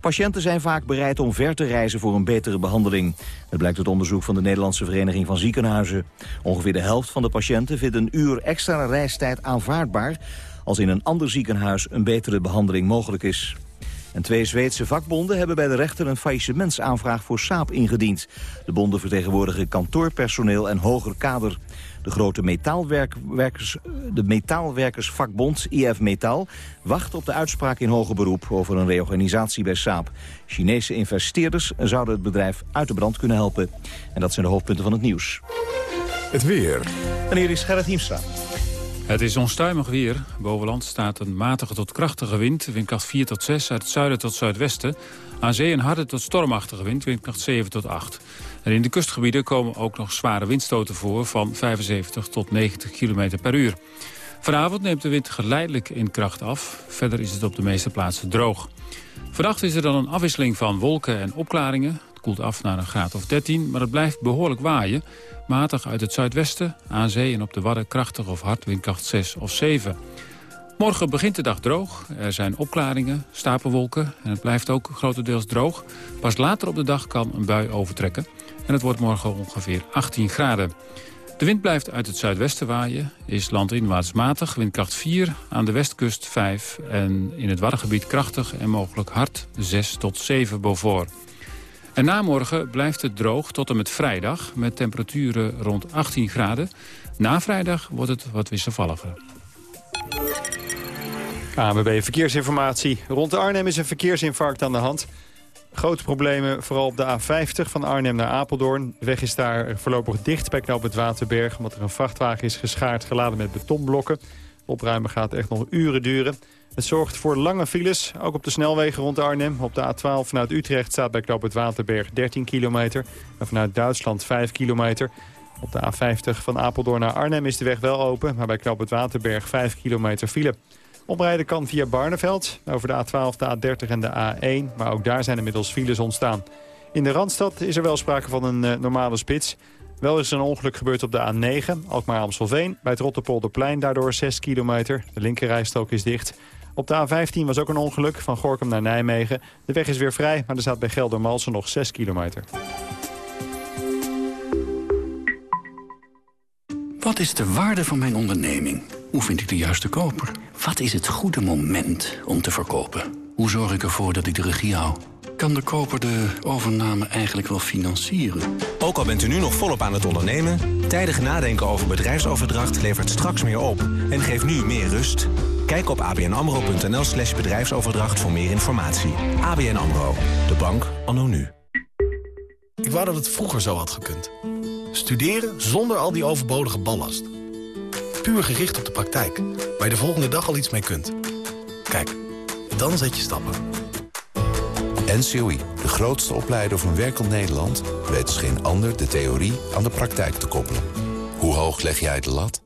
Patiënten zijn vaak bereid om ver te reizen voor een betere behandeling. Dat blijkt uit onderzoek van de Nederlandse Vereniging van Ziekenhuizen. Ongeveer de helft van de patiënten vindt een uur extra reistijd aanvaardbaar... als in een ander ziekenhuis een betere behandeling mogelijk is. En twee Zweedse vakbonden hebben bij de rechter een faillissementsaanvraag voor Saab ingediend. De bonden vertegenwoordigen kantoorpersoneel en hoger kader. De grote metaalwerkers, de metaalwerkersvakbond IF Metaal wacht op de uitspraak in hoger beroep over een reorganisatie bij Saab. Chinese investeerders zouden het bedrijf uit de brand kunnen helpen. En dat zijn de hoofdpunten van het nieuws. Het weer. En hier is Gerrit Hiemstra. Het is onstuimig weer. Bovenland staat een matige tot krachtige wind. Windkracht 4 tot 6 uit zuiden tot zuidwesten. Aan zee een harde tot stormachtige wind. Windkracht 7 tot 8. En in de kustgebieden komen ook nog zware windstoten voor... van 75 tot 90 km per uur. Vanavond neemt de wind geleidelijk in kracht af. Verder is het op de meeste plaatsen droog. Vannacht is er dan een afwisseling van wolken en opklaringen. Koelt af naar een graad of 13, maar het blijft behoorlijk waaien. Matig uit het zuidwesten, aan zee en op de Wadden krachtig of hard windkracht 6 of 7. Morgen begint de dag droog. Er zijn opklaringen, stapelwolken en het blijft ook grotendeels droog. Pas later op de dag kan een bui overtrekken. En het wordt morgen ongeveer 18 graden. De wind blijft uit het zuidwesten waaien, is landinwaarts matig, windkracht 4, aan de westkust 5 en in het Waddengebied krachtig en mogelijk hard 6 tot 7 boven. En na morgen blijft het droog tot en met vrijdag... met temperaturen rond 18 graden. Na vrijdag wordt het wat wisselvalliger. ANWB Verkeersinformatie. Rond Arnhem is een verkeersinfarct aan de hand. Grote problemen vooral op de A50 van Arnhem naar Apeldoorn. De weg is daar voorlopig dicht bij knoop het Waterberg... omdat er een vrachtwagen is geschaard geladen met betonblokken. Opruimen gaat echt nog uren duren. Het zorgt voor lange files, ook op de snelwegen rond Arnhem. Op de A12 vanuit Utrecht staat bij Knoop het Waterberg 13 kilometer. En vanuit Duitsland 5 kilometer. Op de A50 van Apeldoorn naar Arnhem is de weg wel open... maar bij Knoop het Waterberg 5 kilometer file. Oprijden kan via Barneveld, over de A12, de A30 en de A1. Maar ook daar zijn inmiddels files ontstaan. In de Randstad is er wel sprake van een uh, normale spits. Wel is er een ongeluk gebeurd op de A9, Alkmaar-Amstelveen. Bij het Rotterpolderplein daardoor 6 kilometer. De linkerrijstrook is dicht. Op de A15 was ook een ongeluk van Gorkum naar Nijmegen. De weg is weer vrij, maar er staat bij Geldermalsen nog 6 kilometer. Wat is de waarde van mijn onderneming? Hoe vind ik de juiste koper? Wat is het goede moment om te verkopen? Hoe zorg ik ervoor dat ik de regie hou? Kan de koper de overname eigenlijk wel financieren? Ook al bent u nu nog volop aan het ondernemen... tijdig nadenken over bedrijfsoverdracht levert straks meer op... en geeft nu meer rust. Kijk op abnamro.nl slash bedrijfsoverdracht voor meer informatie. ABN AMRO, de bank anno nu. Ik wou dat het vroeger zo had gekund. Studeren zonder al die overbodige ballast. Puur gericht op de praktijk, waar je de volgende dag al iets mee kunt. Kijk, dan zet je stappen. NCOI, de grootste opleider van werkend Nederland... weet als geen ander de theorie aan de praktijk te koppelen. Hoe hoog leg jij de lat?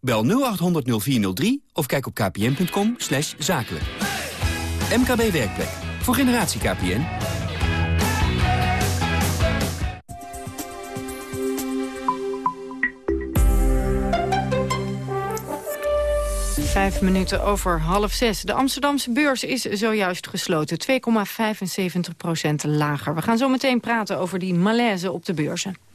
Bel 0800 0403 of kijk op kpn.com slash zakelijk. MKB Werkplek. Voor generatie KPN. Vijf minuten over half zes. De Amsterdamse beurs is zojuist gesloten. 2,75 procent lager. We gaan zo meteen praten over die malaise op de beurzen.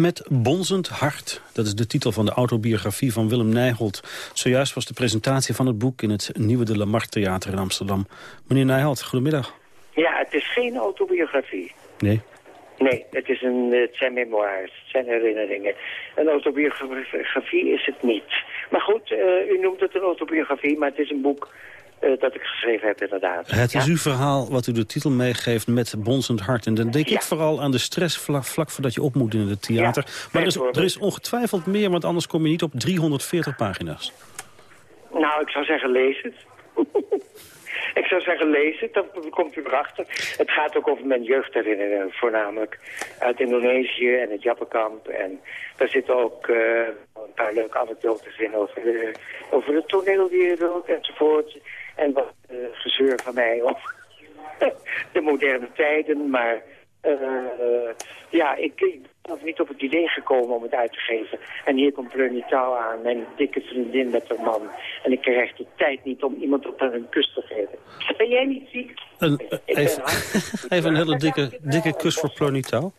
Met bonzend hart. Dat is de titel van de autobiografie van Willem Nijholt. Zojuist was de presentatie van het boek in het Nieuwe de Lamar Theater in Amsterdam. Meneer Nijholt, goedemiddag. Ja, het is geen autobiografie. Nee. Nee, het, is een, het zijn memoires, het zijn herinneringen. Een autobiografie is het niet. Maar goed, eh, u noemt het een autobiografie, maar het is een boek eh, dat ik geschreven heb inderdaad. Het is uw verhaal wat u de titel meegeeft met bonzend hart. En dan denk ik vooral aan de stress vlak, vlak voordat je op moet in het theater. maar er is, er is ongetwijfeld meer, want anders kom je niet op 340 pagina's. Nou, ik zou zeggen, lees het. ik zou zeggen, lees het, dan komt u erachter. Het gaat ook over mijn jeugdherinneringen, voornamelijk uit Indonesië en het Jappenkamp. En daar zitten ook eh, een paar leuke anekdotes in over de, over de toneelwereld enzovoort. En wat eh, gezeur van mij over de moderne tijden, maar... eh, eh, ja, ik, ik ben nog niet op het idee gekomen om het uit te geven. En hier komt Pleurnie Touw aan, mijn dikke vriendin met haar man. En ik krijg de tijd niet om iemand op een kus te geven. Ben jij niet ziek? Een, even, een hele dikke, dikke kus voor Plonito.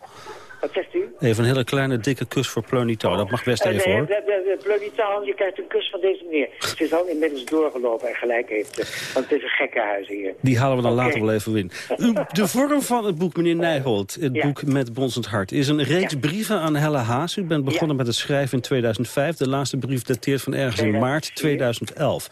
Wat zegt u? Even een hele kleine dikke kus voor Plonito. Dat mag best Eh, even hoor. Touw, je krijgt een kus van deze meneer. Ze is al inmiddels doorgelopen en gelijk heeft ze. Want het is een gekkenhuis hier. Die halen we dan later wel even in. De vorm van het boek, meneer Nijholt, het Ja. boek met Bonzend Hart... is een reeks brieven aan Helle Haas. U bent begonnen met het schrijven in 2005. De laatste brief dateert van ergens in maart 2011.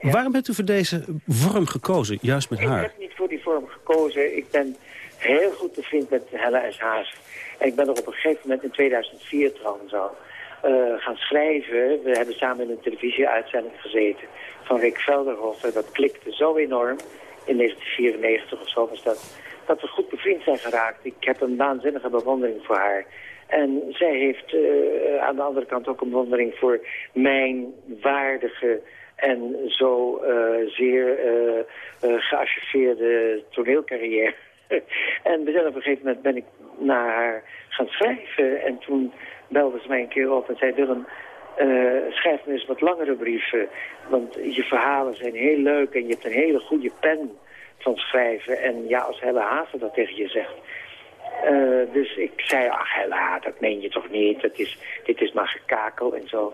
Waarom hebt u voor deze vorm gekozen, juist met Ik haar? heb niet voor die vorm gekozen. Ik ben heel goed bevriend met Helle S. Haas. En ik ben er op een gegeven moment in 2004 trouwens al eh, gaan schrijven. We hebben samen in een televisieuitzending gezeten van Rick Velderhoff. En dat klikte zo enorm. In 1994 of zo was dat. Dat we goed bevriend zijn geraakt. Ik heb een waanzinnige bewondering voor haar. En zij heeft eh, aan de andere kant ook een bewondering voor mijn waardige en zo eh, zeer eh, geacheveerde toneelcarrière. en op een gegeven moment ben ik naar haar gaan schrijven. En toen belde ze mij een keer op en zei... Willem, eh, schrijf me eens wat langere brieven. Want je verhalen zijn heel leuk en je hebt een hele goede pen van schrijven. En ja, als Helle Hazen dat tegen je zegt... Eh, dus ik zei, ach Hella, dat meen je toch niet? Dat is, dit is maar gekakel en zo.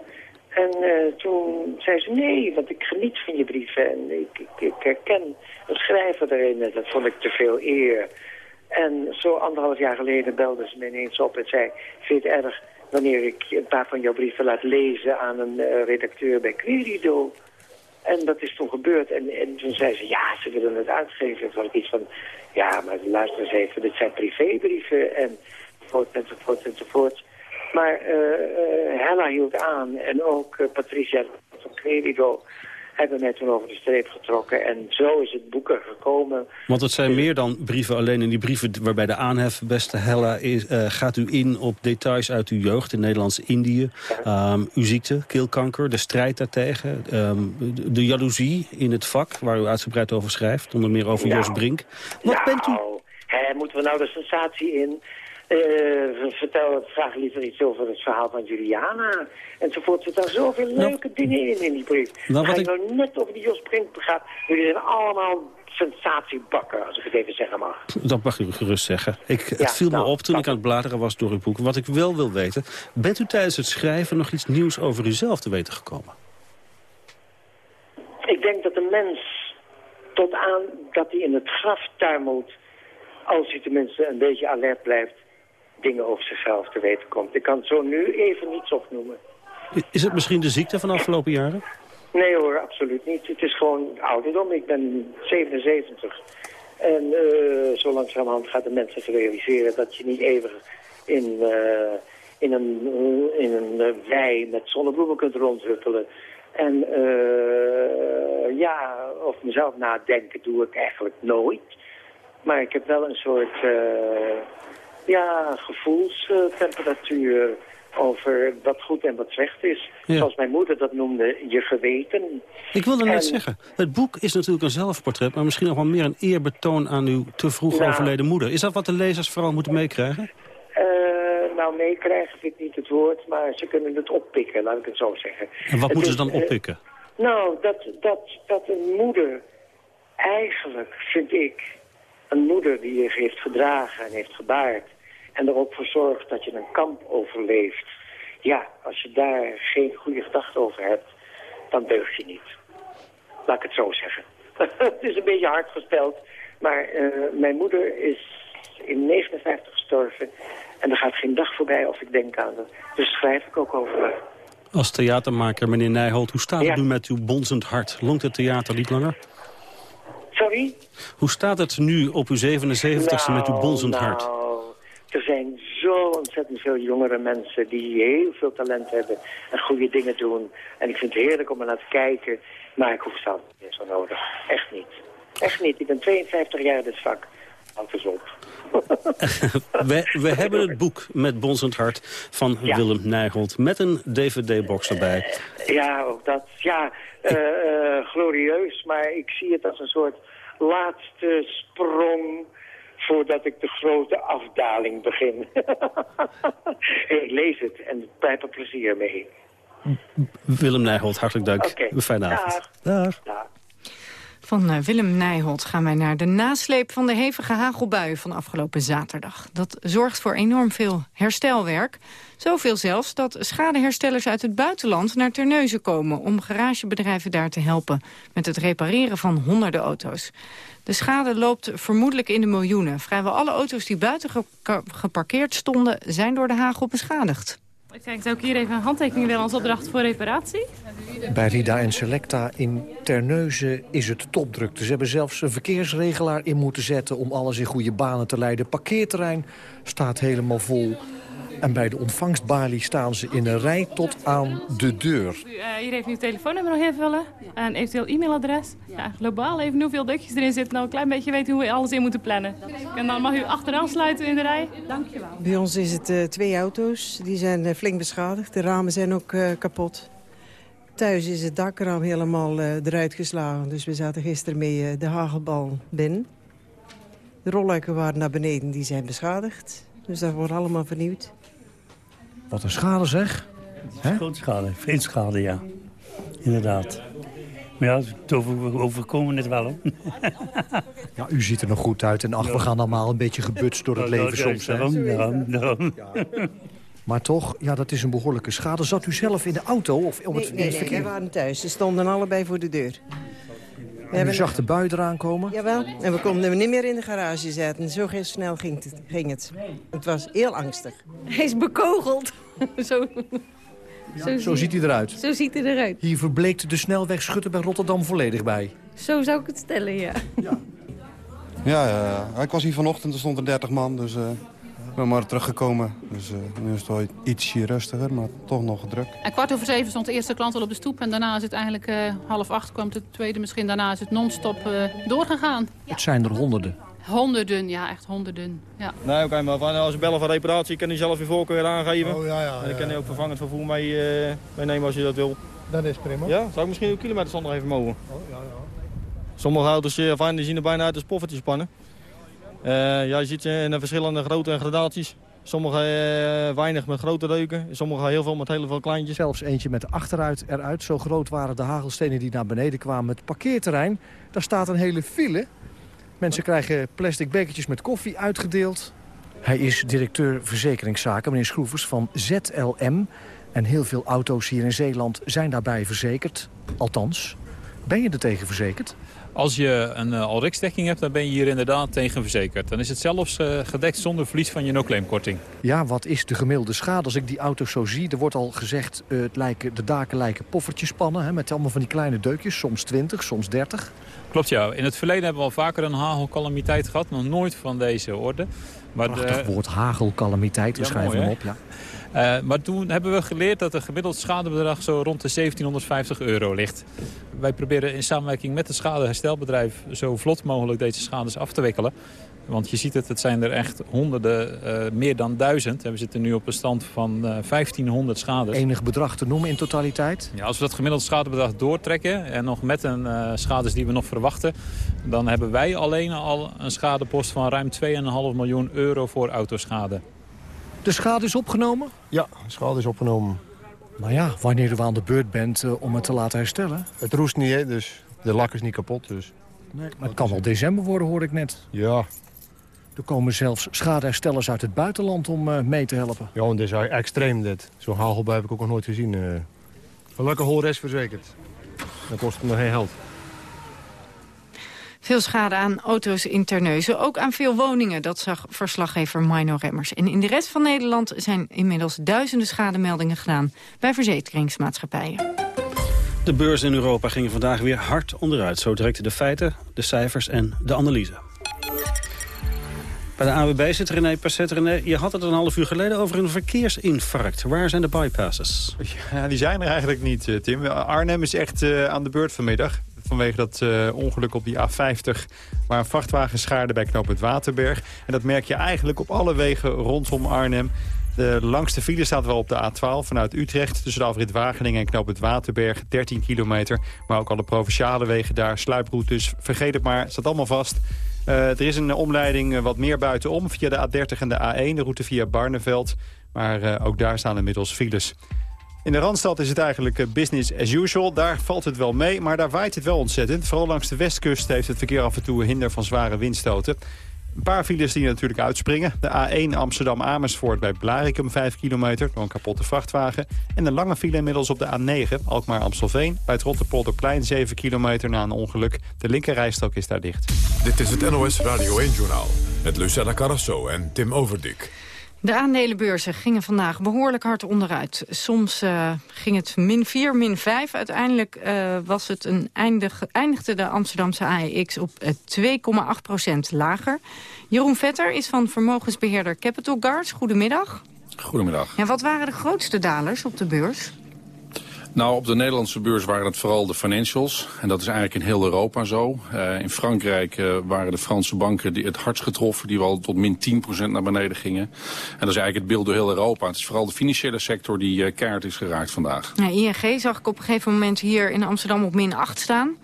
En eh, toen zei ze, nee, want ik geniet van je brieven en ik, ik herken een schrijver erin. Dat vond ik te veel eer. En zo anderhalf jaar geleden belde ze me ineens op en zei, vind je het erg wanneer ik een paar van jouw brieven laat lezen aan een eh, redacteur bij Querido? En dat is toen gebeurd. En, en toen zei ze, ja, ze willen het uitgeven. Toen ik iets van, ja, maar luister eens even, dit zijn privébrieven en enzovoort, enzovoort, enzovoort. Maar eh, Hella hield aan en ook Patricia van Querido hebben mij toen over de streep getrokken. En zo is het boek er gekomen. Want het zijn meer dan brieven. Alleen in die brieven waarbij de aanhef, beste Hella, is, eh, gaat u in op details uit uw jeugd in Nederlands-Indië. Ehm, uw ziekte, keelkanker, de strijd daartegen. ehm, de, de jaloezie in het vak, waar u uitgebreid over schrijft. Onder meer over Nou, Jos Brink. Wat bent u? Nou, hè, moeten we nou de sensatie in? Eh, vertel, vraag liever iets over het verhaal van Juliana. Enzovoort. Er zitten zoveel leuke dingen in in die brief. Nou, Nou, je nou net over die Jos Brink begaan. Jullie zijn allemaal sensatiebakker, als ik het even zeggen mag. Dat mag u gerust zeggen. Ik, het viel me nou, op toen ik aan het bladeren was door uw boek. Wat ik wel wil weten, bent u tijdens het schrijven nog iets nieuws over uzelf te weten gekomen? Ik denk dat de mens tot aan dat hij in het graf tuimelt... als hij tenminste een beetje alert blijft... dingen over zichzelf te weten komt. Ik kan zo nu even niets opnoemen. Is het misschien de ziekte van de afgelopen jaren? Nee hoor, absoluut niet. Het is gewoon ouderdom. Ik ben 77. En eh zo langzamerhand gaat de mens zich realiseren dat je niet eeuwig in, eh, in een, eh, in een wei met zonnebloemen kunt rondhuppelen. En ja, over mezelf nadenken doe ik eigenlijk nooit. Maar ik heb wel een soort ja, gevoelstemperatuur over wat goed en wat slecht is. Ja. Zoals mijn moeder dat noemde, je geweten. Ik wilde net En- zeggen, het boek is natuurlijk een zelfportret... maar misschien nog wel meer een eerbetoon aan uw te vroeg Nou. overleden moeder. Is dat wat de lezers vooral moeten meekrijgen? Eh, nou, meekrijgen vind ik niet het woord, maar ze kunnen het oppikken, laat ik het zo zeggen. En wat Het moeten is, ze dan eh, oppikken? Nou, dat, dat, dat een moeder eigenlijk, vind ik, een moeder die je heeft gedragen en heeft gebaard... en er ook voor zorgt dat je een kamp overleeft... ja, als je daar geen goede gedachten over hebt, dan deug je niet. Laat ik het zo zeggen. het is een beetje hard gesteld, maar eh, mijn moeder is in 59 gestorven... en er gaat geen dag voorbij of ik denk aan haar. Dus schrijf ik ook over haar. Als theatermaker, meneer Nijholt, hoe staat het Ja. nu met uw bonzend hart? Longt het theater niet langer? Sorry? Hoe staat het nu op uw 77ste met uw bonzend hart? Nou, er zijn zo ontzettend veel jongere mensen die heel veel talent hebben en goede dingen doen. En ik vind het heerlijk om er naar te kijken, maar ik hoef zelf niet meer zo nodig. Echt niet. Echt niet. Ik ben 52 jaar in dit vak. Houd eens op. we, we hebben het boek met bonzend hart van Willem Nijholt... met een dvd-box erbij. Ja, ook dat. Ja, eh, eh, glorieus. Maar ik zie het als een soort laatste sprong voordat ik de grote afdaling begin. ik lees het en pijp er plezier mee. Willem Nijholt, hartelijk dank. Een fijne avond. Dag. Van eh, Willem Nijholt gaan wij naar de nasleep van de hevige hagelbuien van afgelopen zaterdag. Dat zorgt voor enorm veel herstelwerk. Zoveel zelfs dat schadeherstellers uit het buitenland naar Terneuzen komen... om garagebedrijven daar te helpen met het repareren van honderden auto's. De schade loopt vermoedelijk in de miljoenen. Vrijwel alle auto's die buiten ge- geparkeerd stonden zijn door de hagel beschadigd. Kijk, ik hier even een handtekening willen als opdracht voor reparatie? Bij Rida en Selecta in Terneuzen is het topdrukte. Ze hebben zelfs een verkeersregelaar in moeten zetten... om alles in goede banen te leiden. Parkeerterrein staat helemaal vol. En bij de ontvangstbalie staan ze in een rij tot aan de deur. Eh, hier even uw telefoonnummer nog invullen. En eventueel e-mailadres. Ja, globaal even hoeveel dukjes erin zitten. Nou, een klein beetje weten hoe we alles in moeten plannen. En dan mag u achteraan sluiten in de rij. Dankjewel. Bij ons is het eh, twee auto's. Die zijn eh, flink beschadigd. De ramen zijn ook eh, kapot. Thuis is het dakraam helemaal eh, eruit geslagen. Dus we zaten gisteren mee de hagelbal binnen. De rolluiken waren naar beneden, die zijn beschadigd. Dus dat wordt allemaal vernieuwd. Wat een schade zeg. Grote schade, veel schade, ja. Inderdaad. Maar ja, het over, overkomen het wel, hoor. Ja, u ziet er nog goed uit. En ach, we gaan allemaal een beetje gebutst door het leven ja, soms. Hè? daarom, daarom, daarom. Maar toch, ja, dat is een behoorlijke schade. Zat u zelf in de auto of op het, Nee, in nee, nee, verkeer? wij waren thuis. Ze stonden allebei voor de deur. We En u zag de bui eraan komen? Jawel, en we konden hem niet meer in de garage zetten. Zo snel ging het. Ging het. het was heel angstig. Hij is bekogeld. zo, Zo ziet hij eruit. Zo ziet hij eruit. Hier verbleekt de snelweg Schutter bij Rotterdam volledig bij. Zo zou ik het stellen, ja. Ja, ja, ja. ik was hier vanochtend, er stonden 30 man, dus eh, ik ben maar teruggekomen. Dus eh, nu is het wel ietsje rustiger, maar toch nog druk. En kwart over zeven stond de eerste klant al op de stoep. En daarna is het eigenlijk eh, half acht kwam de tweede misschien. Daarna is het non-stop eh, doorgegaan. Het zijn er honderden. Honderden, ja, echt honderden. Ja. Nee, oké, maar van, als je bellen van reparatie, kan je zelf je voorkeur aangeven. Oh, ja, ja, en dan ja, kan je ja. ook vervangend vervoer mee, eh, meenemen als je dat wil. Dat is prima. Ja, zou ik misschien een kilometerstand nog even mogen? Oh, ja, ja. Sommige auto's fijn, die zien er bijna uit als poffertjes spannen. Eh, ja, je ziet ze in de verschillende grootte en gradaties. Sommige uh, weinig met grote reuken. Sommige heel veel met heel veel kleintjes. Zelfs eentje met de achteruit eruit. Zo groot waren de hagelstenen die naar beneden kwamen. Het parkeerterrein, daar staat een hele file. Mensen krijgen plastic bekertjes met koffie uitgedeeld. Hij is directeur verzekeringszaken, meneer Schroevers, van ZLM. En heel veel auto's hier in Zeeland zijn daarbij verzekerd. Althans, ben je er tegen verzekerd? Als je een uh, hebt, dan ben je hier inderdaad tegen verzekerd. Dan is het zelfs uh, gedekt zonder verlies van je no-claim-korting. Ja, wat is de gemiddelde schade als ik die auto's zo zie? Er wordt al gezegd, uh, het lijken, de daken lijken poffertjespannen... Hè, met allemaal van die kleine deukjes, soms 20, soms 30. Klopt, ja. In het verleden hebben we al vaker een hagelcalamiteit gehad. Nog nooit van deze orde. Maar Prachtig woord, hagelcalamiteit. We ja, schrijven hem op, ja. Uh, maar toen hebben we geleerd dat een gemiddeld schadebedrag zo rond de 1750 euro ligt. Wij proberen in samenwerking met het schadeherstelbedrijf zo vlot mogelijk deze schades af te wikkelen. Want je ziet het, het zijn er echt honderden, uh, meer dan duizend. We zitten nu op een stand van uh, 1500 schades. Enig bedrag te noemen in totaliteit? Ja, als we dat gemiddeld schadebedrag doortrekken... en nog met een uh, schades die we nog verwachten... dan hebben wij alleen al een schadepost van ruim 2,5 miljoen euro voor autoschade. De schade is opgenomen? Ja, de schade is opgenomen. Maar ja, wanneer u aan de beurt bent uh, om het te laten herstellen? Het roest niet, hè, dus de lak is niet kapot. Dus. Nee, maar het kan wel december worden, hoorde ik net. Ja. Er komen zelfs schadeherstellers uit het buitenland om uh, mee te helpen. Ja, en dit is extreem dit. Zo'n hagelbui heb ik ook nog nooit gezien. Uh. Gelukkig whole rest verzekerd. Dat kost me nog geen geld. Veel schade aan auto's in Terneuzen, ook aan veel woningen. Dat zag verslaggever Mino Remmers. En in de rest van Nederland zijn inmiddels duizenden schademeldingen gedaan... bij verzekeringsmaatschappijen. De beurzen in Europa gingen vandaag weer hard onderuit. Zo direct de feiten, de cijfers en de analyse. Bij de AWB zit René Passet. René, je had het een half uur geleden over een verkeersinfarct. Waar zijn de bypasses? Ja, die zijn er eigenlijk niet, eh, Tim. Arnhem is echt uh, aan de beurt vanmiddag vanwege dat uh, ongeluk op die A50... waar een vrachtwagen schaarde bij knooppunt Waterberg. En dat merk je eigenlijk op alle wegen rondom Arnhem. De langste file staat wel op de A12 vanuit Utrecht... tussen de afrit Wageningen en knooppunt Waterberg, 13 kilometer. Maar ook alle provinciale wegen daar, sluiproutes. Vergeet het maar, het staat allemaal vast... Uh, er is een omleiding wat meer buitenom via de A30 en de A1, de route via Barneveld. Maar ook daar staan inmiddels files. In de Randstad is het eigenlijk eh, business as usual. Daar valt het wel mee, maar daar waait het wel ontzettend. Vooral langs de westkust heeft het verkeer af en toe hinder van zware windstoten. Een paar files die natuurlijk uitspringen. De A1 Amsterdam-Amersfoort bij Blarikum 5 kilometer door een kapotte vrachtwagen. En een lange file inmiddels op de A9 Alkmaar-Amstelveen. Bij het Rotterpolderplein 7 kilometer na een ongeluk. De linkerrijstrook is daar dicht. Dit is het NOS Radio 1-journaal met Lucella Carrasso en Tim Overdik. De aandelenbeurzen gingen vandaag behoorlijk hard onderuit. Soms uh, ging het min 4, min 5. Uiteindelijk uh, was het een eindig, eindigde de Amsterdamse AEX op 2,8 procent lager. Jeroen Vetter is van vermogensbeheerder Capital Guards. Goedemiddag. Goedemiddag. Ja, wat waren de grootste dalers op de beurs? Nou, op de Nederlandse beurs waren het vooral de financials. En dat is eigenlijk in heel Europa zo. Uh, in Frankrijk uh, waren de Franse banken die het hardst getroffen. Die wel tot min 10% naar beneden gingen. En dat is eigenlijk het beeld door heel Europa. Het is vooral de financiële sector die uh, keihard is geraakt vandaag. Ja, ING zag ik op een gegeven moment hier in Amsterdam op min 8 staan.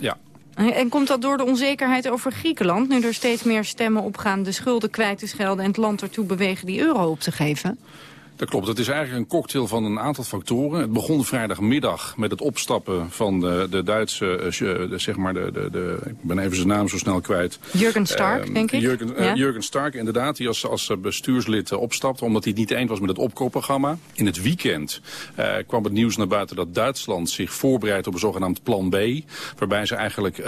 Ja. En komt dat door de onzekerheid over Griekenland? Nu er steeds meer stemmen opgaan de schulden kwijt te schelden... en het land ertoe bewegen die euro op te geven? Dat klopt. Het is eigenlijk een cocktail van een aantal factoren. Het begon vrijdagmiddag met het opstappen van de, de Duitse, uh, de, zeg maar, de, de, de, ik ben even zijn naam zo snel kwijt. Jurgen Stark, uh, denk ik. Jurgen, uh. Jurgen Stark, inderdaad, die als, als bestuurslid opstapte, omdat hij het niet eens was met het opkoopprogramma. In het weekend kwam het nieuws naar buiten dat Duitsland zich voorbereidt op een zogenaamd plan B, waarbij ze eigenlijk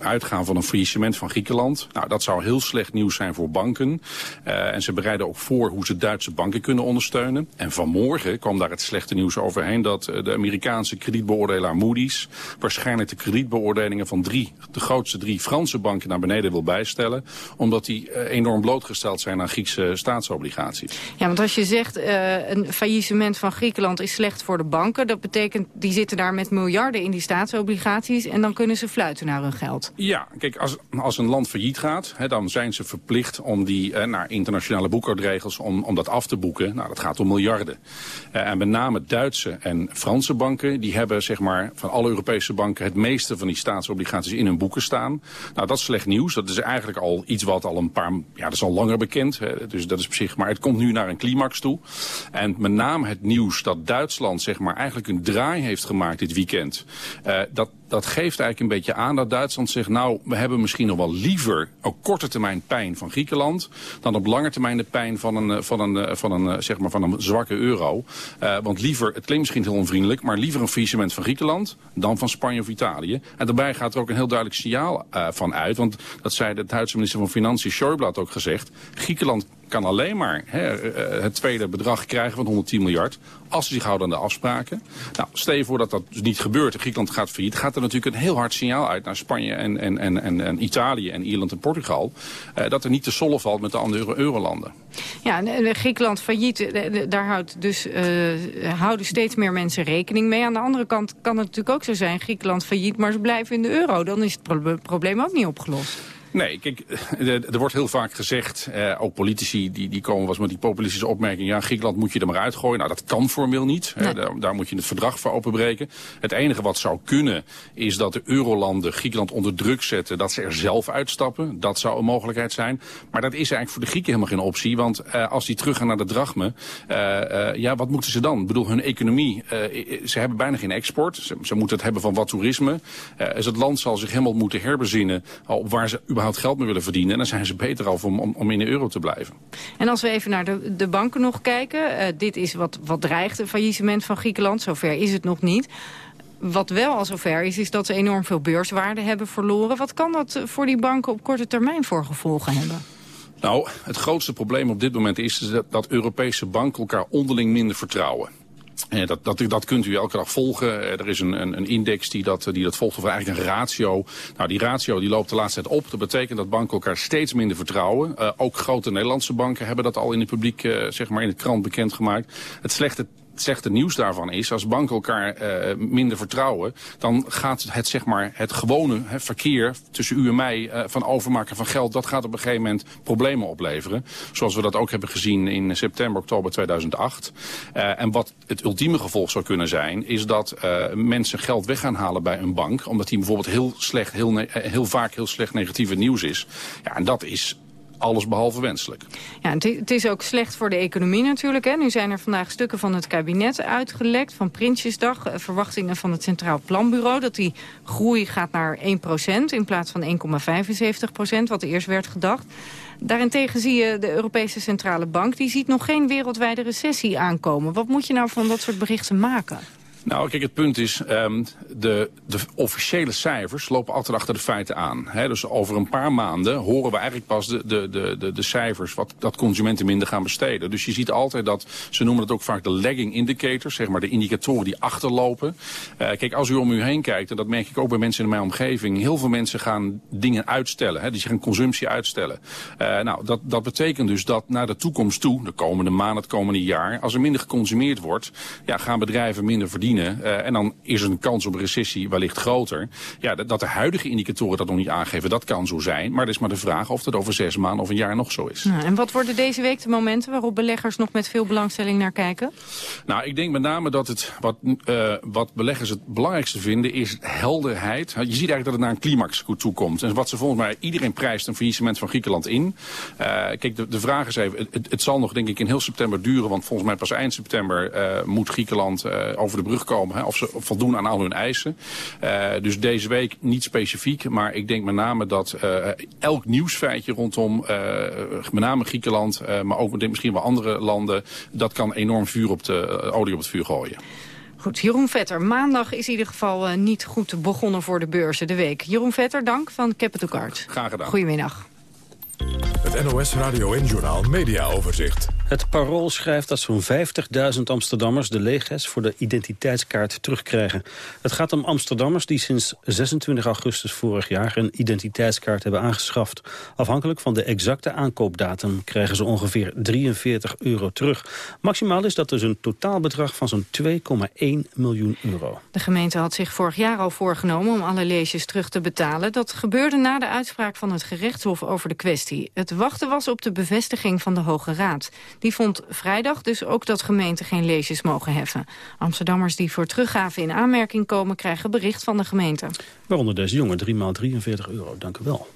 uitgaan van een faillissement van Griekenland. Nou, dat zou heel slecht nieuws zijn voor banken. en ze bereiden ook voor hoe ze Duitse banken kunnen ondersteunen steunen. En vanmorgen kwam daar het slechte nieuws overheen dat de Amerikaanse kredietbeoordelaar Moody's waarschijnlijk de kredietbeoordelingen van drie, de grootste drie Franse banken naar beneden wil bijstellen. Omdat die enorm blootgesteld zijn aan Griekse staatsobligaties. Ja, want als je zegt uh, een faillissement van Griekenland is slecht voor de banken. Dat betekent die zitten daar met miljarden in die staatsobligaties en dan kunnen ze fluiten naar hun geld. Ja, kijk, als, als een land failliet gaat, hè, dan zijn ze verplicht om die uh, naar internationale boekhoudregels om, om dat af te boeken. Nou, dat gaat om miljarden. en met name Duitse en Franse banken, die hebben zeg maar, van alle Europese banken het meeste van die staatsobligaties in hun boeken staan. Nou, dat is slecht nieuws. Dat is eigenlijk al iets wat al een paar, ja, dat is al langer bekend. Hè. Dus dat is op zich, maar het komt nu naar een climax toe. En met name het nieuws dat Duitsland zeg maar eigenlijk een draai heeft gemaakt dit weekend. Uh, dat, dat geeft eigenlijk een beetje aan dat Duitsland zegt... nou, we hebben misschien nog wel liever op korte termijn pijn van Griekenland... dan op lange termijn de pijn van een, van een, van een, zeg maar van een zwakke euro. Uh, want liever, het klinkt misschien heel onvriendelijk... maar liever een faillissement van Griekenland dan van Spanje of Italië. En daarbij gaat er ook een heel duidelijk signaal uh, van uit. Want dat zei de Duitse minister van Financiën, Schäuble, ook gezegd... Griekenland kan alleen maar hè, het tweede bedrag krijgen van 110 miljard als ze zich houden aan de afspraken. Nou, stel je voor dat dat dus niet gebeurt en Griekenland gaat failliet... gaat er natuurlijk een heel hard signaal uit naar Spanje en, en, en, en, en Italië en Ierland en Portugal... Eh, dat er niet te sollen valt met de andere eurolanden. Ja, Griekenland failliet, daar houdt dus, houden steeds meer mensen rekening mee. Aan de andere kant kan het natuurlijk ook zo zijn... Griekenland failliet, maar ze blijven in de euro. Dan is het probleem ook niet opgelost. Nee, kijk, er wordt heel vaak gezegd, eh, ook politici die, die komen was met die populistische opmerking, ja, Griekenland moet je er maar uitgooien. Nou, dat kan formeel niet. Nee. Daar, daar, moet je het verdrag voor openbreken. Het enige wat zou kunnen, is dat de eurolanden Griekenland onder druk zetten, dat ze er zelf uitstappen. Dat zou een mogelijkheid zijn. Maar dat is eigenlijk voor de Grieken helemaal geen optie, want eh, als die teruggaan naar de drachme, uh, ja, wat moeten ze dan? Ik bedoel, hun economie, ze hebben bijna geen export. Ze, ze, moeten het hebben van wat toerisme. dus het land zal zich helemaal moeten herbezinnen op waar ze überhaupt überhaupt geld meer willen verdienen. En dan zijn ze beter af om, om, om in de euro te blijven. En als we even naar de, de banken nog kijken. Uh, dit is wat, wat dreigt een faillissement van Griekenland. Zover is het nog niet. Wat wel al zover is, is dat ze enorm veel beurswaarde hebben verloren. Wat kan dat voor die banken op korte termijn voor gevolgen hebben? Nou, het grootste probleem op dit moment is dat, dat Europese banken elkaar onderling minder vertrouwen. Uh, dat, dat, dat kunt u elke dag volgen. Uh, er is een, een, een, index die dat, die dat volgt, of eigenlijk een ratio. Nou, die ratio die loopt de laatste tijd op. Dat betekent dat banken elkaar steeds minder vertrouwen. Uh, ook grote Nederlandse banken hebben dat al in het publiek, zeg maar in de krant bekendgemaakt. Het slechte het slechte nieuws daarvan is, als banken elkaar uh, minder vertrouwen, dan gaat het, zeg maar, het gewone hè, verkeer tussen u en mij uh, van overmaken van geld, dat gaat op een gegeven moment problemen opleveren. Zoals we dat ook hebben gezien in september, oktober 2008. Uh, en wat het ultieme gevolg zou kunnen zijn, is dat mensen geld weg gaan halen bij een bank, omdat die bijvoorbeeld heel slecht, heel, heel vaak heel slecht negatieve nieuws is. Ja, en dat is alles behalve wenselijk. Ja, het is ook slecht voor de economie natuurlijk. Hè. Nu zijn er vandaag stukken van het kabinet uitgelekt. Van Prinsjesdag, eh, verwachtingen van het Centraal Planbureau... dat die groei gaat naar 1% in plaats van 1,75% wat eerst werd gedacht. Daarentegen zie je de Europese Centrale Bank... die ziet nog geen wereldwijde recessie aankomen. Wat moet je nou van dat soort berichten maken? Nou, kijk, het punt is, um, de, de officiële cijfers lopen altijd achter de feiten aan. He, dus over een paar maanden horen we eigenlijk pas de, de, de, de, cijfers wat, dat consumenten minder gaan besteden. Dus je ziet altijd dat, ze noemen het ook vaak de lagging indicators, zeg maar de indicatoren die achterlopen. Uh, kijk, als u om u heen kijkt, en dat merk ik ook bij mensen in mijn omgeving, heel veel mensen gaan dingen uitstellen, hè, die gaan consumptie uitstellen. Uh, nou, dat, dat betekent dus dat naar de toekomst toe, de komende maand, het komende jaar, als er minder geconsumeerd wordt, ja, gaan bedrijven minder verdienen uh, en dan is een kans op recessie wellicht groter. Ja, dat, dat de huidige indicatoren dat nog niet aangeven, dat kan zo zijn. Maar het is maar de vraag of dat over zes maanden of een jaar nog zo is. Nou, en wat worden deze week de momenten waarop beleggers nog met veel belangstelling naar kijken? Nou, ik denk met name dat het, wat, uh, wat beleggers het belangrijkste vinden, is helderheid. Je ziet eigenlijk dat het naar een climax toe komt. En wat ze volgens mij, iedereen prijst een faillissement van Griekenland in. Uh, kijk, de, de vraag is even, het, het, zal nog denk ik in heel september duren, want volgens mij pas eind september moet Griekenland over de brug komen. Hè, of ze voldoen aan al hun eisen. Uh, dus deze week niet specifiek. Maar ik denk met name dat uh, elk nieuwsfeitje rondom uh, met name Griekenland... maar ook misschien wel andere landen... dat kan enorm vuur op de, olie op het vuur gooien. Goed, Jeroen Vetter. Maandag is in ieder geval niet goed begonnen voor de beurzen de week. Jeroen Vetter, dank van Capital Card. Graag gedaan. Goedemiddag. Het NOS Radio en Journal Media Overzicht. Het Parool schrijft dat zo'n 50.000 Amsterdammers de leges voor de identiteitskaart terugkrijgen. Het gaat om Amsterdammers die sinds 26 augustus vorig jaar een identiteitskaart hebben aangeschaft. Afhankelijk van de exacte aankoopdatum krijgen ze ongeveer 43 euro terug. Maximaal is dat dus een totaalbedrag van zo'n 2,1 miljoen euro. De gemeente had zich vorig jaar al voorgenomen om alle leesjes terug te betalen. Dat gebeurde na de uitspraak van het gerechtshof over de kwestie. Het wachten was op de bevestiging van de Hoge Raad. Die vond vrijdag dus ook dat gemeenten geen leesjes mogen heffen. Amsterdammers die voor teruggave in aanmerking komen... krijgen bericht van de gemeente. Waaronder deze jongen, 3 maal 43 euro. Dank u wel.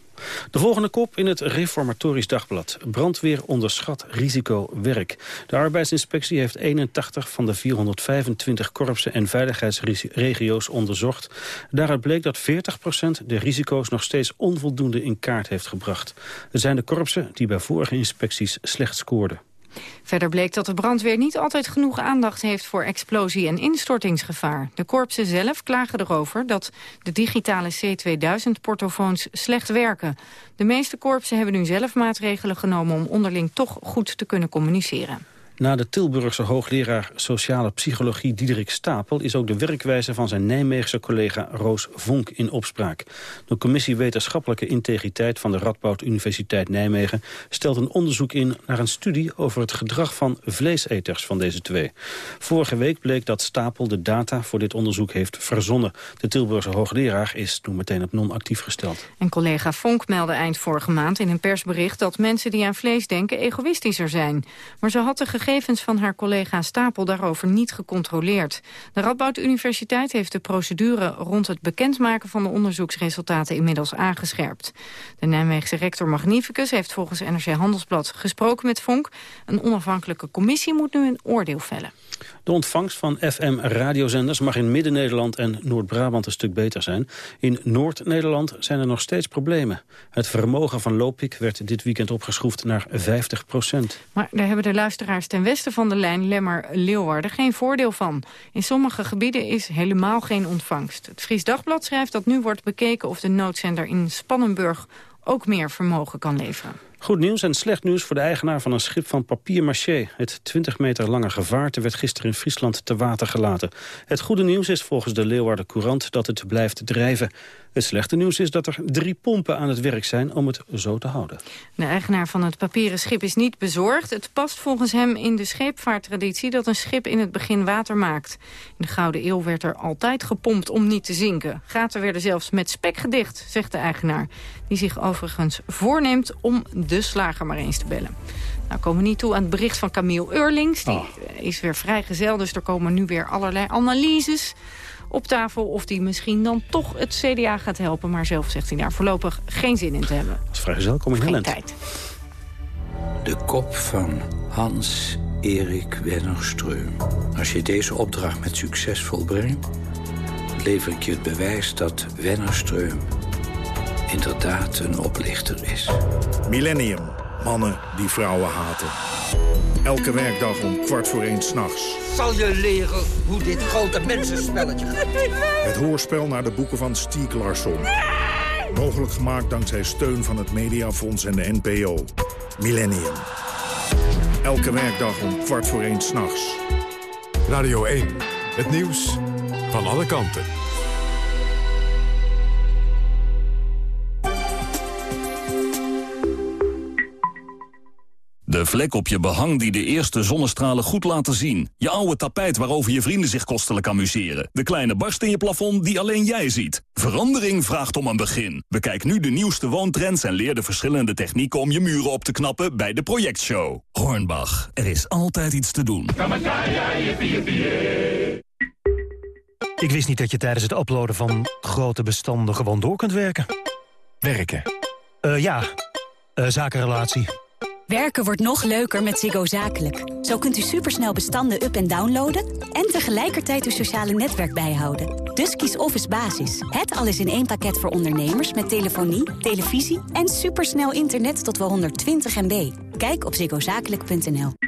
De volgende kop in het Reformatorisch Dagblad. Brandweer onderschat risico werk. De arbeidsinspectie heeft 81 van de 425 korpsen en veiligheidsregio's onderzocht. Daaruit bleek dat 40% de risico's nog steeds onvoldoende in kaart heeft gebracht. Het zijn de korpsen die bij vorige inspecties slecht scoorden. Verder bleek dat de brandweer niet altijd genoeg aandacht heeft voor explosie- en instortingsgevaar. De korpsen zelf klagen erover dat de digitale C2000-portofoons slecht werken. De meeste korpsen hebben nu zelf maatregelen genomen om onderling toch goed te kunnen communiceren. Na de Tilburgse hoogleraar sociale psychologie Diederik Stapel... is ook de werkwijze van zijn Nijmeegse collega Roos Vonk in opspraak. De commissie Wetenschappelijke Integriteit van de Radboud Universiteit Nijmegen... stelt een onderzoek in naar een studie over het gedrag van vleeseters van deze twee. Vorige week bleek dat Stapel de data voor dit onderzoek heeft verzonnen. De Tilburgse hoogleraar is toen meteen op non-actief gesteld. En collega Vonk meldde eind vorige maand in een persbericht... dat mensen die aan vlees denken egoïstischer zijn. Maar ze had de van haar collega Stapel daarover niet gecontroleerd. De Radboud Universiteit heeft de procedure rond het bekendmaken van de onderzoeksresultaten inmiddels aangescherpt. De Nijmeegse rector Magnificus heeft volgens NRC Handelsblad gesproken met Vonk. Een onafhankelijke commissie moet nu een oordeel vellen. De ontvangst van FM-radiozenders mag in Midden-Nederland en Noord-Brabant een stuk beter zijn. In Noord-Nederland zijn er nog steeds problemen. Het vermogen van Lopik werd dit weekend opgeschroefd naar 50 procent. Maar daar hebben de luisteraars ten westen van de lijn Lemmer-Leeuwarden geen voordeel van. In sommige gebieden is helemaal geen ontvangst. Het Fries Dagblad schrijft dat nu wordt bekeken of de noodzender in Spannenburg ook meer vermogen kan leveren. Goed nieuws en slecht nieuws voor de eigenaar van een schip van papier-maché. Het 20 meter lange gevaarte werd gisteren in Friesland te water gelaten. Het goede nieuws is volgens de Leeuwarden Courant dat het blijft drijven. Het slechte nieuws is dat er drie pompen aan het werk zijn om het zo te houden. De eigenaar van het papieren schip is niet bezorgd. Het past volgens hem in de scheepvaarttraditie dat een schip in het begin water maakt. In de Gouden Eeuw werd er altijd gepompt om niet te zinken. Gaten werden zelfs met spek gedicht, zegt de eigenaar. Die zich overigens voorneemt om de slager maar eens te bellen. Nou komen we niet toe aan het bericht van Camille Eurlings. Die is weer vrijgezel, dus er komen nu weer allerlei analyses op tafel... of die misschien dan toch het CDA gaat helpen. Maar zelf zegt hij daar voorlopig geen zin in te hebben. Als vrijgezel kom ik heel tijd. De kop van Hans-Erik Wennerstreum. Als je deze opdracht met succes volbrengt... lever ik je het bewijs dat Wennerstreum inderdaad een oplichter is. Millennium. Mannen die vrouwen haten. Elke werkdag om kwart voor één s'nachts. Zal je leren hoe dit grote mensenspelletje gaat? Het hoorspel naar de boeken van Stieg Larsson. Mogelijk gemaakt dankzij steun van het Mediafonds en de NPO. Millennium. Elke werkdag om kwart voor één s'nachts. Radio 1. Het nieuws van alle kanten. De vlek op je behang die de eerste zonnestralen goed laten zien. Je oude tapijt waarover je vrienden zich kostelijk amuseren. De kleine barst in je plafond die alleen jij ziet. Verandering vraagt om een begin. Bekijk nu de nieuwste woontrends en leer de verschillende technieken om je muren op te knappen bij de projectshow. Hornbach, er is altijd iets te doen. Ik wist niet dat je tijdens het uploaden van grote bestanden gewoon door kunt werken. Werken? Eh ja, uh, zakenrelatie. Werken wordt nog leuker met Ziggo Zakelijk. Zo kunt u supersnel bestanden up- en downloaden... en tegelijkertijd uw sociale netwerk bijhouden. Dus kies Office Basis. Het alles in één pakket voor ondernemers... met telefonie, televisie en supersnel internet tot wel 120 MB. Kijk op ziggozakelijk.nl.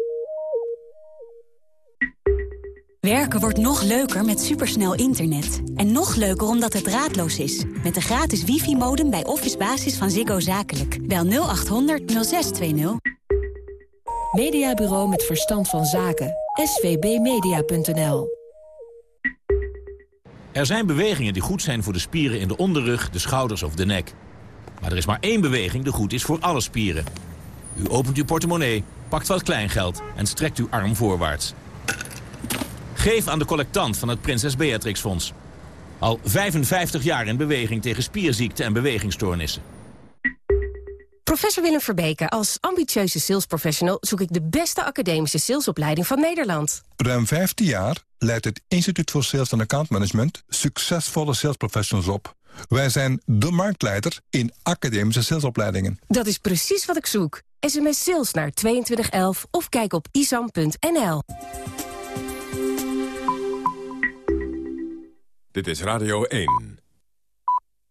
Werken wordt nog leuker met supersnel internet. En nog leuker omdat het draadloos is. Met de gratis wifi-modem bij Office Basis van Ziggo Zakelijk. Bel 0800 0620. Mediabureau met verstand van zaken. svbmedia.nl Er zijn bewegingen die goed zijn voor de spieren in de onderrug, de schouders of de nek. Maar er is maar één beweging die goed is voor alle spieren. U opent uw portemonnee, pakt wat kleingeld en strekt uw arm voorwaarts. Geef aan de collectant van het Prinses Beatrix Fonds. Al 55 jaar in beweging tegen spierziekten en bewegingsstoornissen. Professor Willem Verbeke, als ambitieuze salesprofessional... zoek ik de beste academische salesopleiding van Nederland. Ruim 15 jaar leidt het Instituut voor Sales en Account Management... succesvolle salesprofessionals op. Wij zijn de marktleider in academische salesopleidingen. Dat is precies wat ik zoek. SMS sales naar 2211 of kijk op isam.nl. Dit is Radio 1.